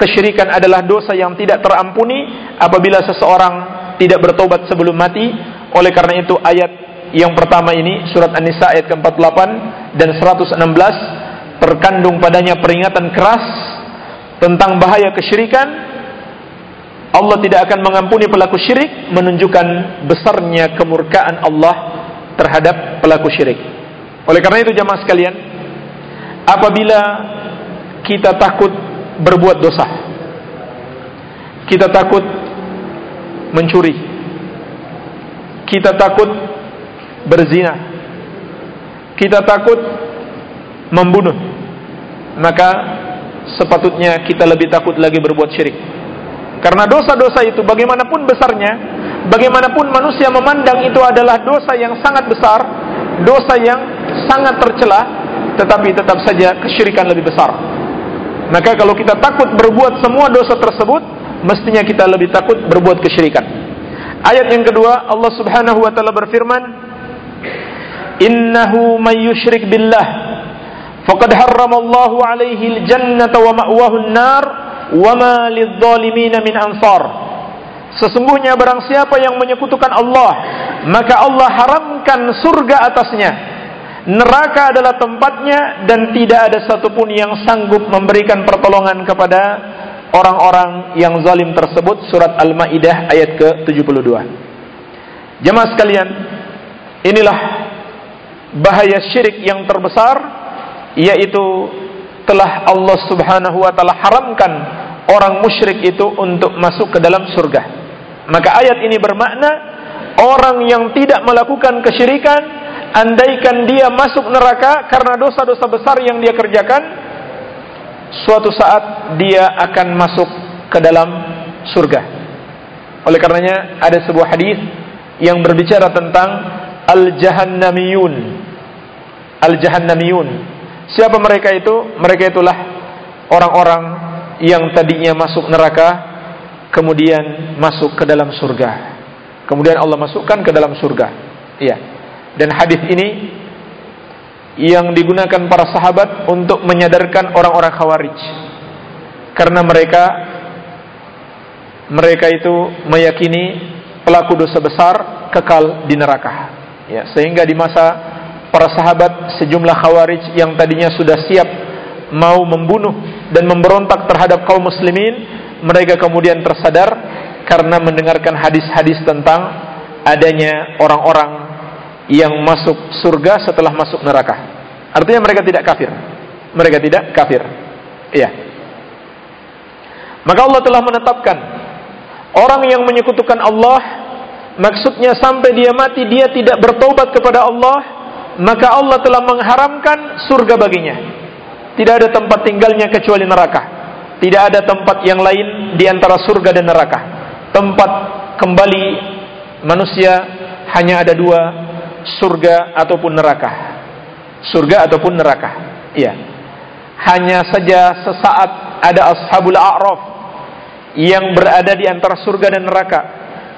kesyirikan adalah dosa yang tidak terampuni apabila seseorang tidak bertobat sebelum mati. Oleh karena itu ayat yang pertama ini surat An-Nisa ayat ke-48 dan 116 terkandung padanya peringatan keras tentang bahaya kesyirikan Allah tidak akan mengampuni pelaku syirik menunjukkan besarnya kemurkaan Allah terhadap pelaku syirik. Oleh karena itu jamaah sekalian, apabila kita takut berbuat dosa, kita takut mencuri, kita takut berzina, kita takut membunuh, maka sepatutnya kita lebih takut lagi berbuat syirik. Karena dosa-dosa itu bagaimanapun besarnya, bagaimanapun manusia memandang itu adalah dosa yang sangat besar, dosa yang sangat tercela, tetapi tetap saja kesyirikan lebih besar. Maka kalau kita takut berbuat semua dosa tersebut, mestinya kita lebih takut berbuat kesyirikan. Ayat yang kedua, Allah Subhanahu wa taala berfirman, "Innahu may yusyrik billah faqad harramallahu alaihi al-jannata wa ma'wahu an-nar." wama lidzalimina min ansar sesungguhnya barang siapa yang menyekutukan Allah maka Allah haramkan surga atasnya neraka adalah tempatnya dan tidak ada satupun yang sanggup memberikan pertolongan kepada orang-orang yang zalim tersebut surat Al-Maidah ayat ke-72 Jemaah sekalian inilah bahaya syirik yang terbesar yaitu telah Allah Subhanahu wa taala haramkan orang musyrik itu untuk masuk ke dalam surga. Maka ayat ini bermakna orang yang tidak melakukan kesyirikan andaikan dia masuk neraka karena dosa-dosa besar yang dia kerjakan suatu saat dia akan masuk ke dalam surga. Oleh karenanya ada sebuah hadis yang berbicara tentang al-jahannamiyun. Al-jahannamiyun Siapa mereka itu? Mereka itulah orang-orang yang tadinya masuk neraka kemudian masuk ke dalam surga. Kemudian Allah masukkan ke dalam surga. Iya. Dan hadis ini yang digunakan para sahabat untuk menyadarkan orang-orang Khawarij. Karena mereka mereka itu meyakini pelaku dosa besar kekal di neraka. Ya, sehingga di masa para sahabat sejumlah khawarij yang tadinya sudah siap mau membunuh dan memberontak terhadap kaum muslimin mereka kemudian tersadar karena mendengarkan hadis-hadis tentang adanya orang-orang yang masuk surga setelah masuk neraka artinya mereka tidak kafir mereka tidak kafir iya maka Allah telah menetapkan orang yang menyekutukan Allah maksudnya sampai dia mati dia tidak bertobat kepada Allah maka Allah telah mengharamkan surga baginya. Tidak ada tempat tinggalnya kecuali neraka. Tidak ada tempat yang lain di antara surga dan neraka. Tempat kembali manusia hanya ada dua, surga ataupun neraka. Surga ataupun neraka. Iya. Hanya saja sesaat ada ashabul a'raf yang berada di antara surga dan neraka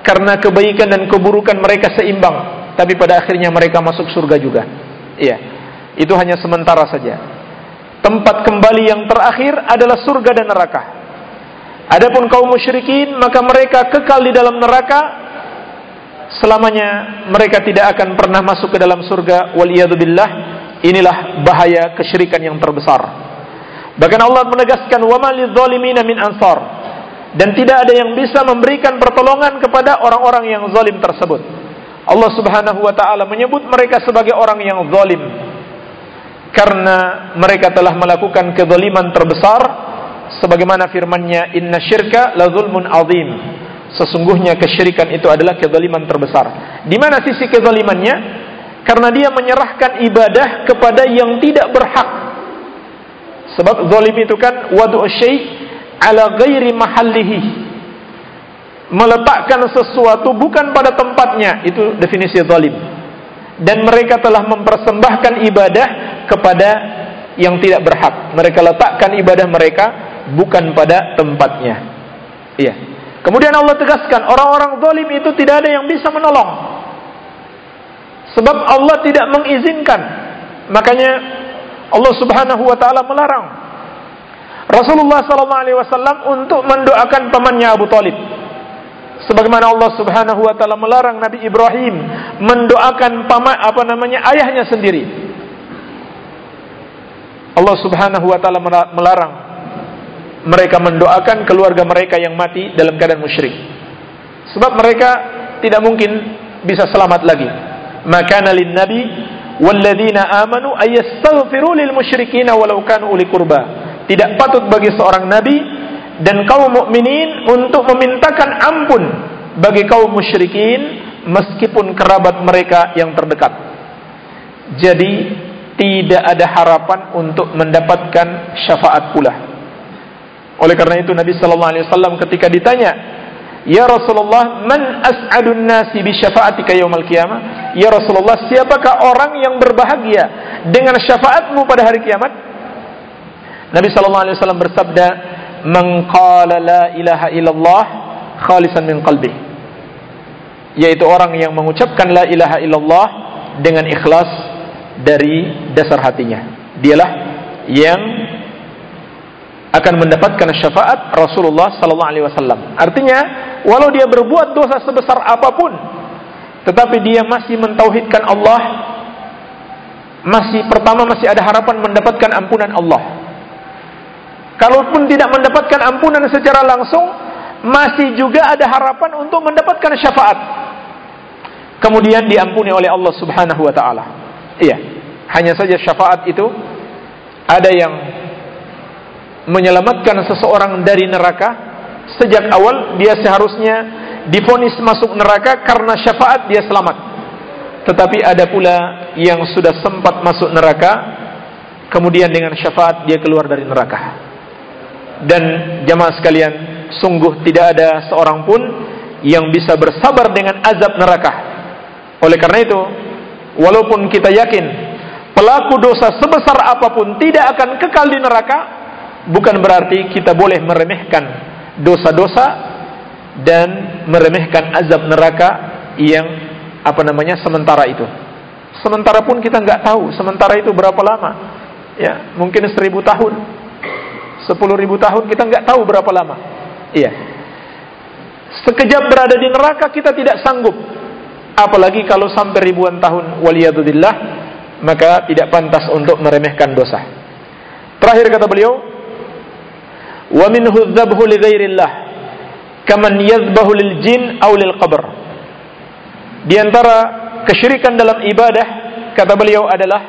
karena kebaikan dan keburukan mereka seimbang tapi pada akhirnya mereka masuk surga juga iya itu hanya sementara saja tempat kembali yang terakhir adalah surga dan neraka adapun kaum musyrikin maka mereka kekal di dalam neraka selamanya mereka tidak akan pernah masuk ke dalam surga waliyadzubillah inilah bahaya kesyirikan yang terbesar bahkan Allah menegaskan wa malidh min ansar dan tidak ada yang bisa memberikan pertolongan kepada orang-orang yang zalim tersebut. Allah Subhanahu wa taala menyebut mereka sebagai orang yang zalim karena mereka telah melakukan kezaliman terbesar sebagaimana firman-Nya inna syirka la zulmun azim. Sesungguhnya kesyirikan itu adalah kezaliman terbesar. Di mana sisi kezalimannya? Karena dia menyerahkan ibadah kepada yang tidak berhak. Sebab zalim itu kan wadu syai' ala ghairi mahallihi meletakkan sesuatu bukan pada tempatnya itu definisi zalim dan mereka telah mempersembahkan ibadah kepada yang tidak berhak mereka letakkan ibadah mereka bukan pada tempatnya iya kemudian Allah tegaskan orang-orang zalim itu tidak ada yang bisa menolong sebab Allah tidak mengizinkan makanya Allah Subhanahu wa taala melarang Rasulullah SAW untuk mendoakan pamannya Abu Talib. Sebagaimana Allah Subhanahu Wa Taala melarang Nabi Ibrahim mendoakan paman apa namanya ayahnya sendiri. Allah Subhanahu Wa Taala melarang mereka mendoakan keluarga mereka yang mati dalam keadaan musyrik. Sebab mereka tidak mungkin bisa selamat lagi. Maka lin nabi walladzina amanu ayastaghfiru lil musyrikin walau kanu uli qurba tidak patut bagi seorang nabi dan kaum mukminin untuk memintakan ampun bagi kaum musyrikin meskipun kerabat mereka yang terdekat. Jadi tidak ada harapan untuk mendapatkan syafaat pula. Oleh karena itu Nabi sallallahu alaihi wasallam ketika ditanya, "Ya Rasulullah, man as'adun nasi bi syafaatika yaumal qiyamah?" Ya Rasulullah, siapakah orang yang berbahagia dengan syafaatmu pada hari kiamat? Nabi sallallahu alaihi wasallam bersabda, "Man qala la ilaha illallah khalisan min qalbi." Yaitu orang yang mengucapkan la ilaha illallah dengan ikhlas dari dasar hatinya. Dialah yang akan mendapatkan syafaat Rasulullah sallallahu alaihi wasallam. Artinya, walau dia berbuat dosa sebesar apa pun, tetapi dia masih mentauhidkan Allah, masih pertama masih ada harapan mendapatkan ampunan Allah. Kalaupun tidak mendapatkan ampunan secara langsung, masih juga ada harapan untuk mendapatkan syafaat. Kemudian diampuni oleh Allah Subhanahu wa taala. Iya. Hanya saja syafaat itu ada yang menyelamatkan seseorang dari neraka sejak awal dia seharusnya difonis masuk neraka karena syafaat dia selamat. Tetapi ada pula yang sudah sempat masuk neraka kemudian dengan syafaat dia keluar dari neraka dan jamaah sekalian sungguh tidak ada seorang pun yang bisa bersabar dengan azab neraka oleh karena itu walaupun kita yakin pelaku dosa sebesar apa pun tidak akan kekal di neraka bukan berarti kita boleh meremehkan dosa-dosa dan meremehkan azab neraka yang apa namanya sementara itu sementara pun kita nggak tahu sementara itu berapa lama ya mungkin seribu tahun Sepuluh ribu tahun kita nggak tahu berapa lama. Iya. Sekejap berada di neraka kita tidak sanggup. Apalagi kalau sampai ribuan tahun waliyadzubillah maka tidak pantas untuk meremehkan dosa. Terakhir kata beliau, wa minhu dzabhu li ghairillah kaman yadhbahu lil qabr. Di antara kesyirikan dalam ibadah kata beliau adalah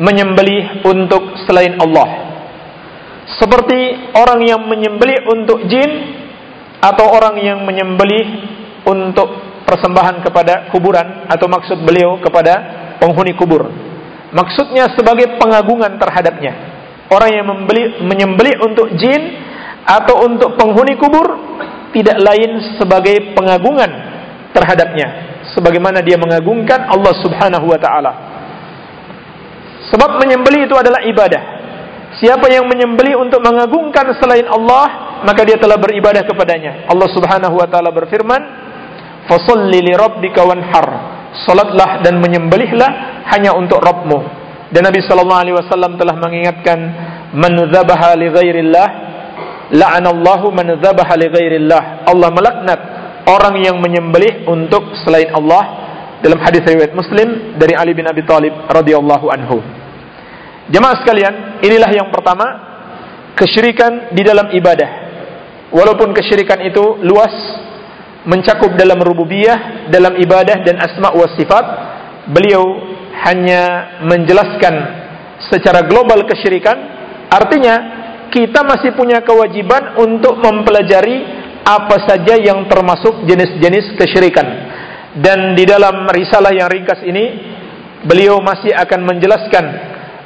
menyembelih untuk selain Allah seperti orang yang menyembelih untuk jin atau orang yang menyembelih untuk persembahan kepada kuburan atau maksud beliau kepada penghuni kubur. Maksudnya sebagai pengagungan terhadapnya. Orang yang membeli, untuk jin atau untuk penghuni kubur tidak lain sebagai pengagungan terhadapnya sebagaimana dia mengagungkan Allah Subhanahu wa taala. Sebab menyembelih itu adalah ibadah. Siapa yang menyembeli untuk mengagungkan selain Allah, maka dia telah beribadah kepadanya. Allah Subhanahu wa taala berfirman, "Fasholli li rabbika wanhar." Salatlah dan menyembelihlah hanya untuk Rabbmu. Dan Nabi sallallahu alaihi wasallam telah mengingatkan, "Man dzabaha li ghairillah, la'anallahu man dzabaha li ghairillah." Allah melaknat orang yang menyembelih untuk selain Allah dalam hadis riwayat Muslim dari Ali bin Abi Thalib radhiyallahu anhu. Jemaah sekalian, inilah yang pertama kesyirikan di dalam ibadah. Walaupun kesyirikan itu luas mencakup dalam rububiyah, dalam ibadah dan asma wa sifat, beliau hanya menjelaskan secara global kesyirikan, artinya kita masih punya kewajiban untuk mempelajari apa saja yang termasuk jenis-jenis kesyirikan. Dan di dalam risalah yang ringkas ini beliau masih akan menjelaskan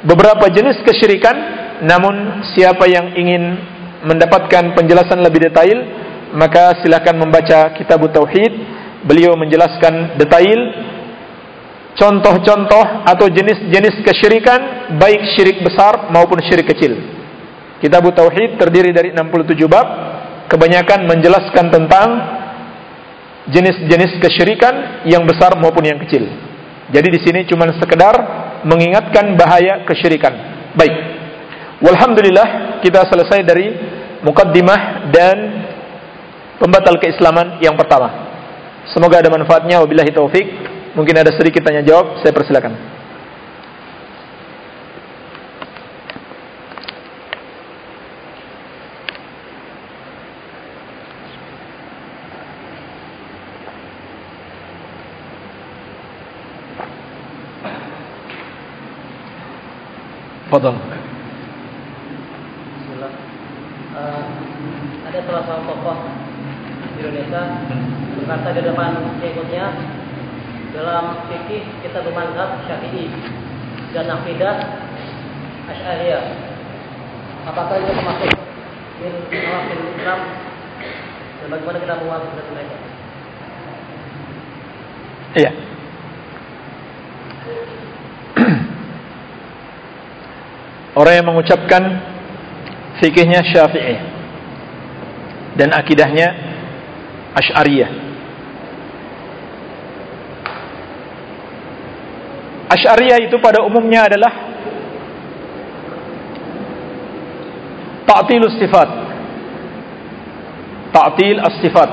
beberapa jenis kesyirikan namun siapa yang ingin mendapatkan penjelasan lebih detail maka silakan membaca kitab tauhid. Beliau menjelaskan detail contoh-contoh atau jenis-jenis kesyirikan baik syirik besar maupun syirik kecil kitab tauhid terdiri dari 67 bab kebanyakan menjelaskan tentang jenis-jenis kesyirikan yang besar maupun yang kecil. Jadi di sini cuma sekedar mengingatkan bahaya kesyirikan. Baik. Walhamdulillah kita selesai dari mukaddimah dan pembatal keislaman yang pertama. Semoga ada manfaatnya wabillahi taufik. Mungkin ada sedikit tanya jawab, saya persilakan. Fadal. Uh, ada salah satu tokoh di Indonesia berkata di depan pengikutnya dalam fikih kita bermanhaj Syafi'i dan akidah Asy'ariyah. Apakah itu termasuk min nawafil Islam dan bagaimana kita mewakili mereka? Iya. Orang yang mengucapkan fikihnya Syafi'i dan akidahnya Asy'ariyah. Asy'ariyah itu pada umumnya adalah ta'tilus sifat. Ta'til as-sifat.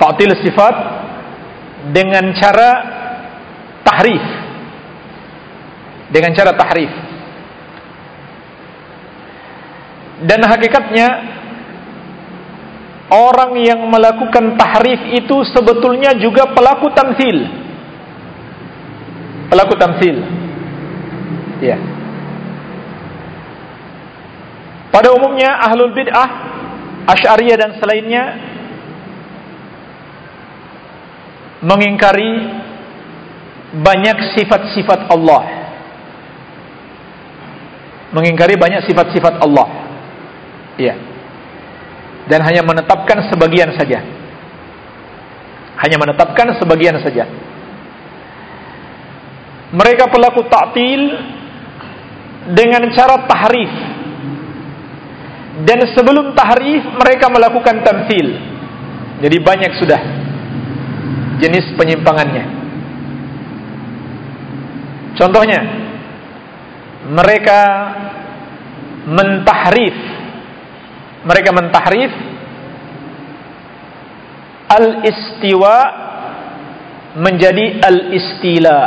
Ta'til sifat dengan cara tahrif dengan cara tahrif. Dan hakikatnya orang yang melakukan tahrif itu sebetulnya juga pelaku tamsil. Pelaku tamsil. Ya. Pada umumnya ahlul bid'ah, asy'ariyah dan selainnya mengingkari banyak sifat-sifat Allah mengingkari banyak sifat-sifat Allah. Iya. Dan hanya menetapkan sebagian saja. Hanya menetapkan sebagian saja. Mereka pelaku taktil dengan cara tahrif. Dan sebelum tahrif mereka melakukan tamthil. Jadi banyak sudah jenis penyimpangannya. Contohnya, mereka mentahrif mereka mentahrif. Al-istiwa menjadi al-istila.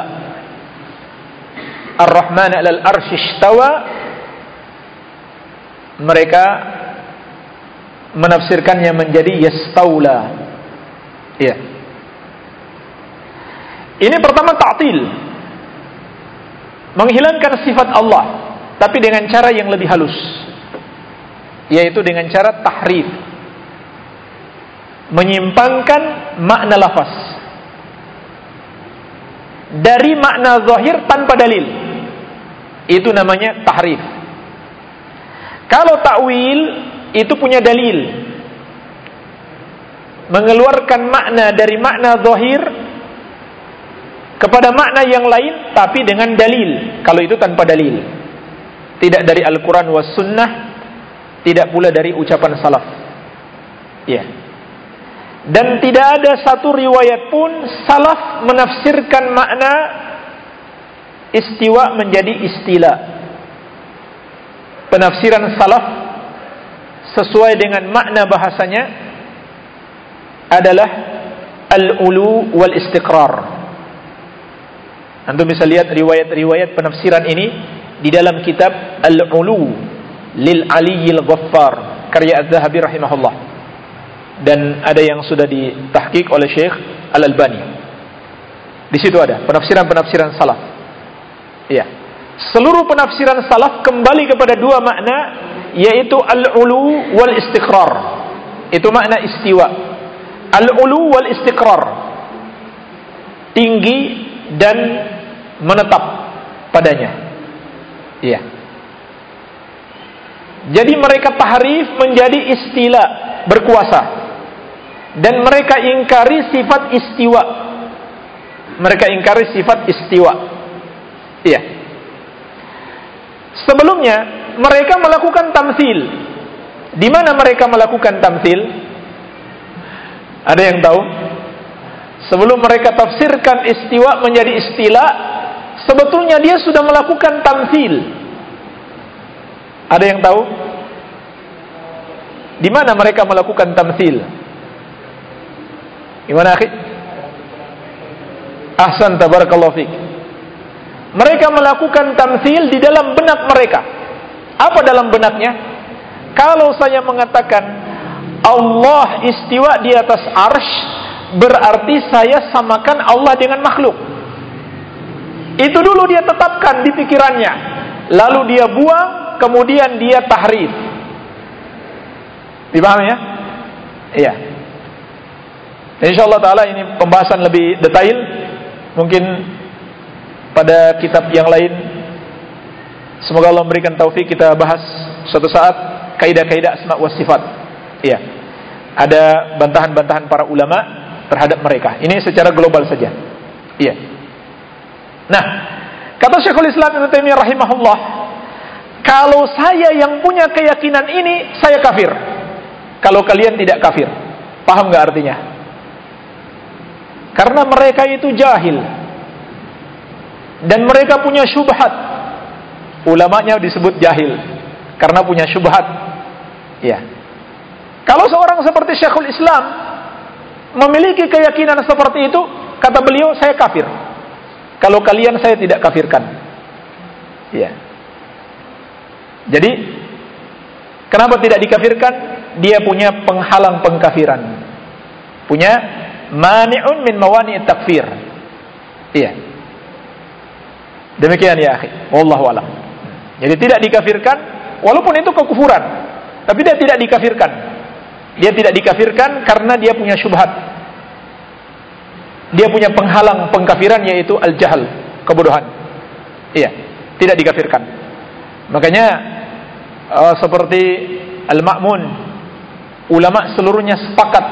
Ar-Rahman al arsh istawa mereka menafsirkannya menjadi yastaula. Ya ini pertama ta'til. Menghilangkan sifat Allah tapi dengan cara yang lebih halus yaitu dengan cara tahrif. Menyimpangkan makna lafaz. Dari makna zahir tanpa dalil. Itu namanya tahrif. Kalau takwil itu punya dalil. Mengeluarkan makna dari makna zahir kepada makna yang lain tapi dengan dalil. Kalau itu tanpa dalil. Tidak dari Al-Quran was Sunnah, tidak pula dari ucapan salaf. Ya. Dan tidak ada satu riwayat pun salaf menafsirkan makna istiwa menjadi istila. Penafsiran salaf sesuai dengan makna bahasanya adalah al-ulu wal istiqrar. Anda bisa lihat riwayat-riwayat penafsiran ini di dalam kitab Al-Ulu lil Aliyil Ghaffar karya Az-Zahabi rahimahullah. Dan ada yang sudah ditahqiq oleh Syekh Al-Albani. Di situ ada penafsiran-penafsiran salaf. Iya. Seluruh penafsiran salaf kembali kepada dua makna yaitu al-ulu wal istiqrar. Itu makna istiwa. Al-ulu wal istiqrar. Tinggi dan menetap padanya. Iya. Jadi mereka tahrif menjadi istilah berkuasa dan mereka ingkari sifat istiwa. Mereka ingkari sifat istiwa. Iya. Sebelumnya mereka melakukan tamsil. Di mana mereka melakukan tamsil? Ada yang tahu? Sebelum mereka tafsirkan istiwa menjadi istilah, sebetulnya dia sudah melakukan tamsil. Ada yang tahu? Di mana mereka melakukan tamsil? Di mana akhi? Ahsan tabarakallahu fik. Mereka melakukan tamsil di dalam benak mereka. Apa dalam benaknya? Kalau saya mengatakan Allah istiwa di atas arsh berarti saya samakan Allah dengan makhluk. Itu dulu dia tetapkan di pikirannya. Lalu dia buang, kemudian dia tahrif. Dipahami ya? Iya. Insyaallah taala ini pembahasan lebih detail mungkin pada kitab yang lain semoga Allah memberikan taufik kita bahas suatu saat kaidah-kaidah asma wa sifat. Iya. Ada bantahan-bantahan para ulama terhadap mereka. Ini secara global saja. Iya. Nah, kata Syekhul Islam Ibnu Taimiyah rahimahullah, kalau saya yang punya keyakinan ini, saya kafir. Kalau kalian tidak kafir. Paham nggak artinya? Karena mereka itu jahil. Dan mereka punya syubhat. Ulamanya disebut jahil. Karena punya syubhat. Ya. Kalau seorang seperti Syekhul Islam memiliki keyakinan seperti itu, kata beliau, saya kafir. Kalau kalian saya tidak kafirkan. Ya. Jadi kenapa tidak dikafirkan? Dia punya penghalang pengkafiran. Punya mani'un min mawani takfir. Iya. Demikian ya akhi. Wallahu. Jadi tidak dikafirkan walaupun itu kekufuran. Tapi dia tidak dikafirkan. Dia tidak dikafirkan karena dia punya syubhat dia punya penghalang pengkafiran yaitu al-jahal, kebodohan. Iya, tidak dikafirkan. Makanya uh, seperti Al-Ma'mun ulama seluruhnya sepakat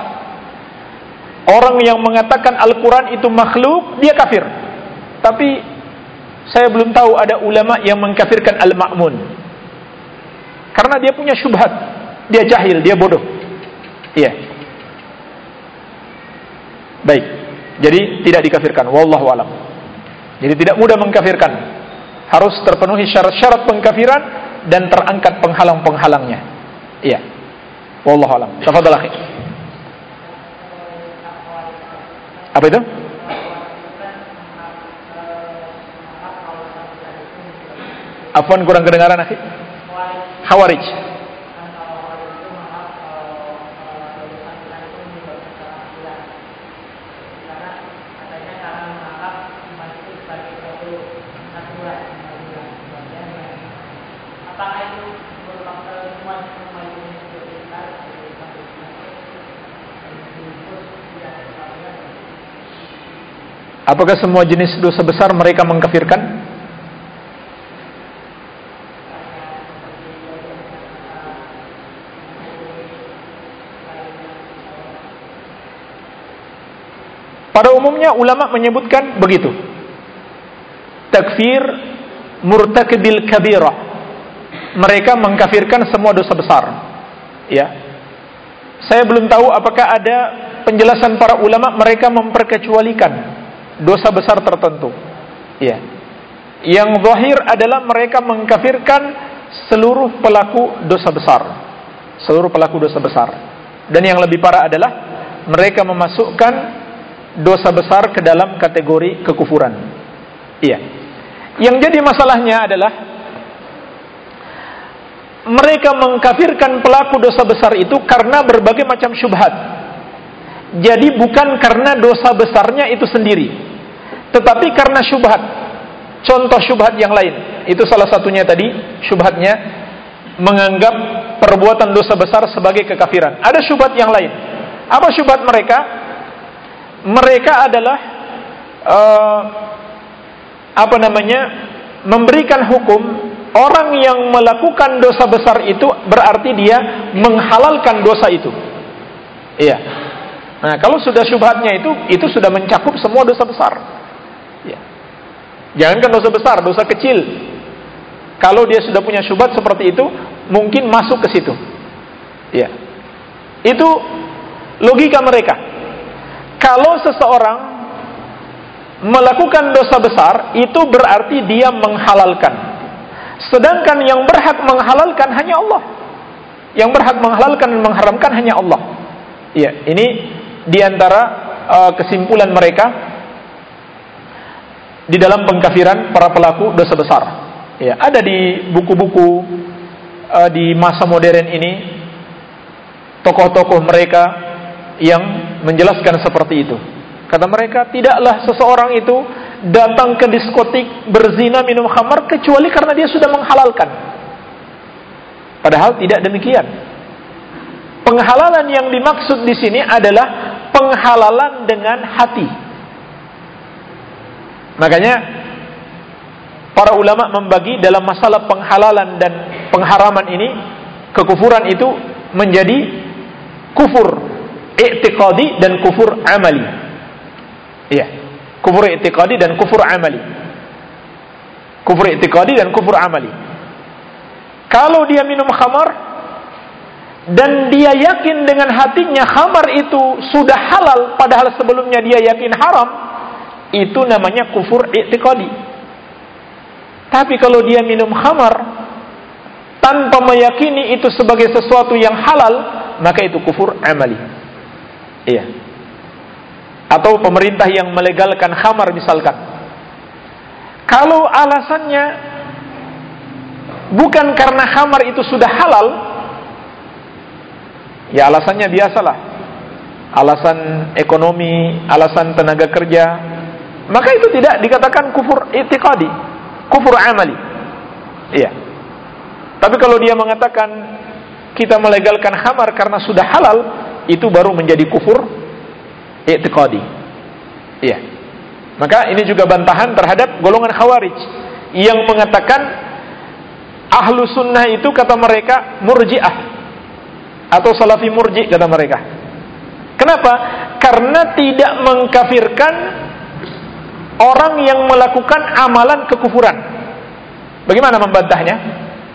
orang yang mengatakan Al-Qur'an itu makhluk, dia kafir. Tapi saya belum tahu ada ulama yang mengkafirkan Al-Ma'mun. Karena dia punya syubhat, dia jahil, dia bodoh. Iya. Baik. Jadi tidak dikafirkan. Wallahu alam. Jadi tidak mudah mengkafirkan. Harus terpenuhi syarat-syarat pengkafiran dan terangkat penghalang-penghalangnya. Iya. Wallahu alam. Tafadhal akhi. Apa itu? Afwan kurang kedengaran akhi. Khawarij. Apakah semua jenis dosa besar mereka mengkafirkan? Pada umumnya ulama menyebutkan begitu. Takfir murtakibil kabirah mereka mengkafirkan semua dosa besar. Ya. Saya belum tahu apakah ada penjelasan para ulama mereka memperkecualikan dosa besar tertentu. Ya. Yang zahir adalah mereka mengkafirkan seluruh pelaku dosa besar. Seluruh pelaku dosa besar. Dan yang lebih parah adalah mereka memasukkan dosa besar ke dalam kategori kekufuran. Iya. Yang jadi masalahnya adalah mereka mengkafirkan pelaku dosa besar itu karena berbagai macam syubhat. Jadi bukan karena dosa besarnya itu sendiri, tetapi karena syubhat. Contoh syubhat yang lain, itu salah satunya tadi syubhatnya menganggap perbuatan dosa besar sebagai kekafiran. Ada syubhat yang lain. Apa syubhat mereka? Mereka adalah uh, apa namanya? memberikan hukum orang yang melakukan dosa besar itu berarti dia menghalalkan dosa itu. Iya. Nah, kalau sudah syubhatnya itu itu sudah mencakup semua dosa besar. Jangankan dosa besar, dosa kecil. Kalau dia sudah punya syubhat seperti itu, mungkin masuk ke situ. Iya. Itu logika mereka. Kalau seseorang melakukan dosa besar, itu berarti dia menghalalkan Sedangkan yang berhak menghalalkan hanya Allah. Yang berhak menghalalkan dan mengharamkan hanya Allah. Iya, ini di antara uh, kesimpulan mereka di dalam pengkafiran para pelaku dosa besar. Ya, ada di buku-buku uh, di masa modern ini tokoh-tokoh mereka yang menjelaskan seperti itu. Kata mereka, tidaklah seseorang itu datang ke diskotik berzina minum khamar kecuali karena dia sudah menghalalkan. Padahal tidak demikian. Penghalalan yang dimaksud di sini adalah penghalalan dengan hati. Makanya para ulama membagi dalam masalah penghalalan dan pengharaman ini kekufuran itu menjadi kufur i'tiqadi dan kufur amali. Iya kufur i'tiqadi dan kufur amali. Kufur i'tiqadi dan kufur amali. Kalau dia minum khamar dan dia yakin dengan hatinya khamar itu sudah halal padahal sebelumnya dia yakin haram, itu namanya kufur i'tiqadi. Tapi kalau dia minum khamar tanpa meyakini itu sebagai sesuatu yang halal, maka itu kufur amali. Iya atau pemerintah yang melegalkan khamar misalkan. Kalau alasannya bukan karena khamar itu sudah halal, ya alasannya biasalah. Alasan ekonomi, alasan tenaga kerja, maka itu tidak dikatakan kufur itikadi, kufur amali. Iya. Tapi kalau dia mengatakan kita melegalkan khamar karena sudah halal, itu baru menjadi kufur i'tiqadi. Iya. Maka ini juga bantahan terhadap golongan khawarij yang mengatakan ahlu sunnah itu kata mereka murjiah atau salafi murji kata mereka. Kenapa? Karena tidak mengkafirkan orang yang melakukan amalan kekufuran. Bagaimana membantahnya?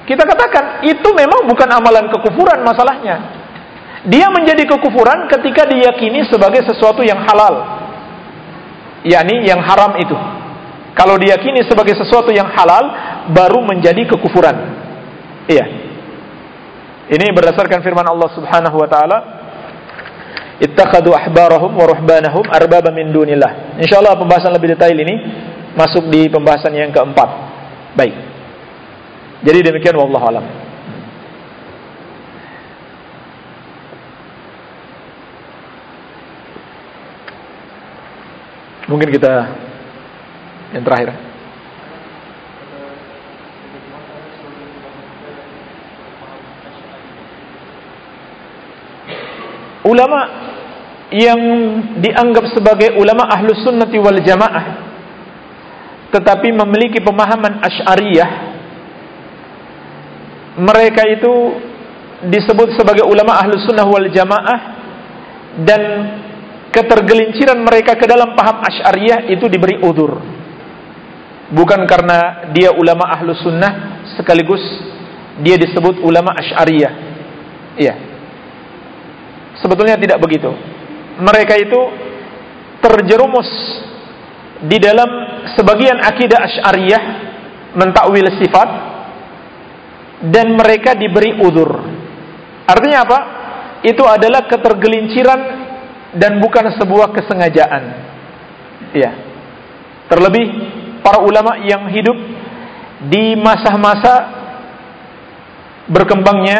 Kita katakan itu memang bukan amalan kekufuran masalahnya. Dia menjadi kekufuran ketika diyakini sebagai sesuatu yang halal. yakni yang haram itu. Kalau diyakini sebagai sesuatu yang halal baru menjadi kekufuran. Iya. Ini berdasarkan firman Allah Subhanahu wa taala, "Ittakhadhu ahbarahum wa ruhbanahum arbaba min dunillah." Insyaallah pembahasan lebih detail ini masuk di pembahasan yang keempat. Baik. Jadi demikian wallahu alam. Mungkin kita yang terakhir. Ulama yang dianggap sebagai ulama ahlus sunnati wal jamaah tetapi memiliki pemahaman asy'ariyah mereka itu disebut sebagai ulama ahlus sunnah wal jamaah dan ketergelinciran mereka ke dalam paham Asy'ariyah itu diberi udur. Bukan karena dia ulama ahlu sunnah sekaligus dia disebut ulama Asy'ariyah. Iya. Sebetulnya tidak begitu. Mereka itu terjerumus di dalam sebagian akidah Asy'ariyah mentakwil sifat dan mereka diberi udur. Artinya apa? Itu adalah ketergelinciran dan bukan sebuah kesengajaan. Iya. Terlebih para ulama yang hidup di masa-masa berkembangnya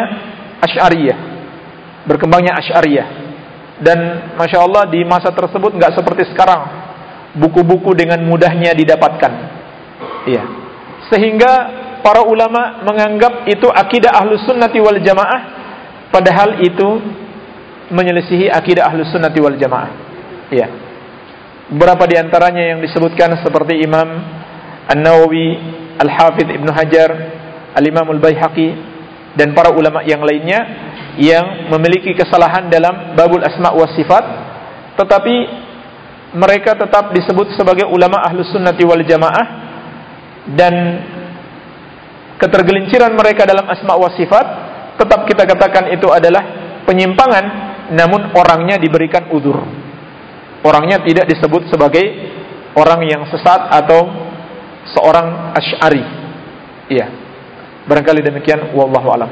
Asy'ariyah. Berkembangnya Asy'ariyah. Dan Masya Allah di masa tersebut nggak seperti sekarang. Buku-buku dengan mudahnya didapatkan. Iya. Sehingga para ulama menganggap itu akidah ahlus sunnati wal jamaah. Padahal itu menyelisihi akidah ahlus sunnati wal jamaah. Iya. Beberapa di antaranya yang disebutkan seperti Imam An-Nawawi, Al-Hafidh Ibn Hajar, Al-Imam Al-Baihaqi dan para ulama yang lainnya yang memiliki kesalahan dalam babul asma wa sifat tetapi mereka tetap disebut sebagai ulama ahlus sunnati wal jamaah dan ketergelinciran mereka dalam asma wa sifat tetap kita katakan itu adalah penyimpangan namun orangnya diberikan udur orangnya tidak disebut sebagai orang yang sesat atau seorang asy'ari. Iya. Barangkali demikian wallahu alam.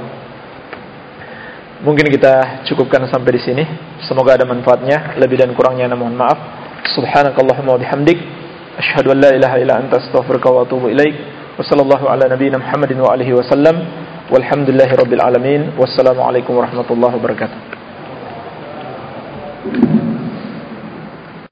Mungkin kita cukupkan sampai di sini. Semoga ada manfaatnya. Lebih dan kurangnya mohon maaf. Subhanakallahumma wa bihamdik an la ilaha illa anta astaghfiruka wa atubu ilaik. Ala Muhammadin wa alihi alamin. Wassalamu alaikum warahmatullahi wabarakatuh.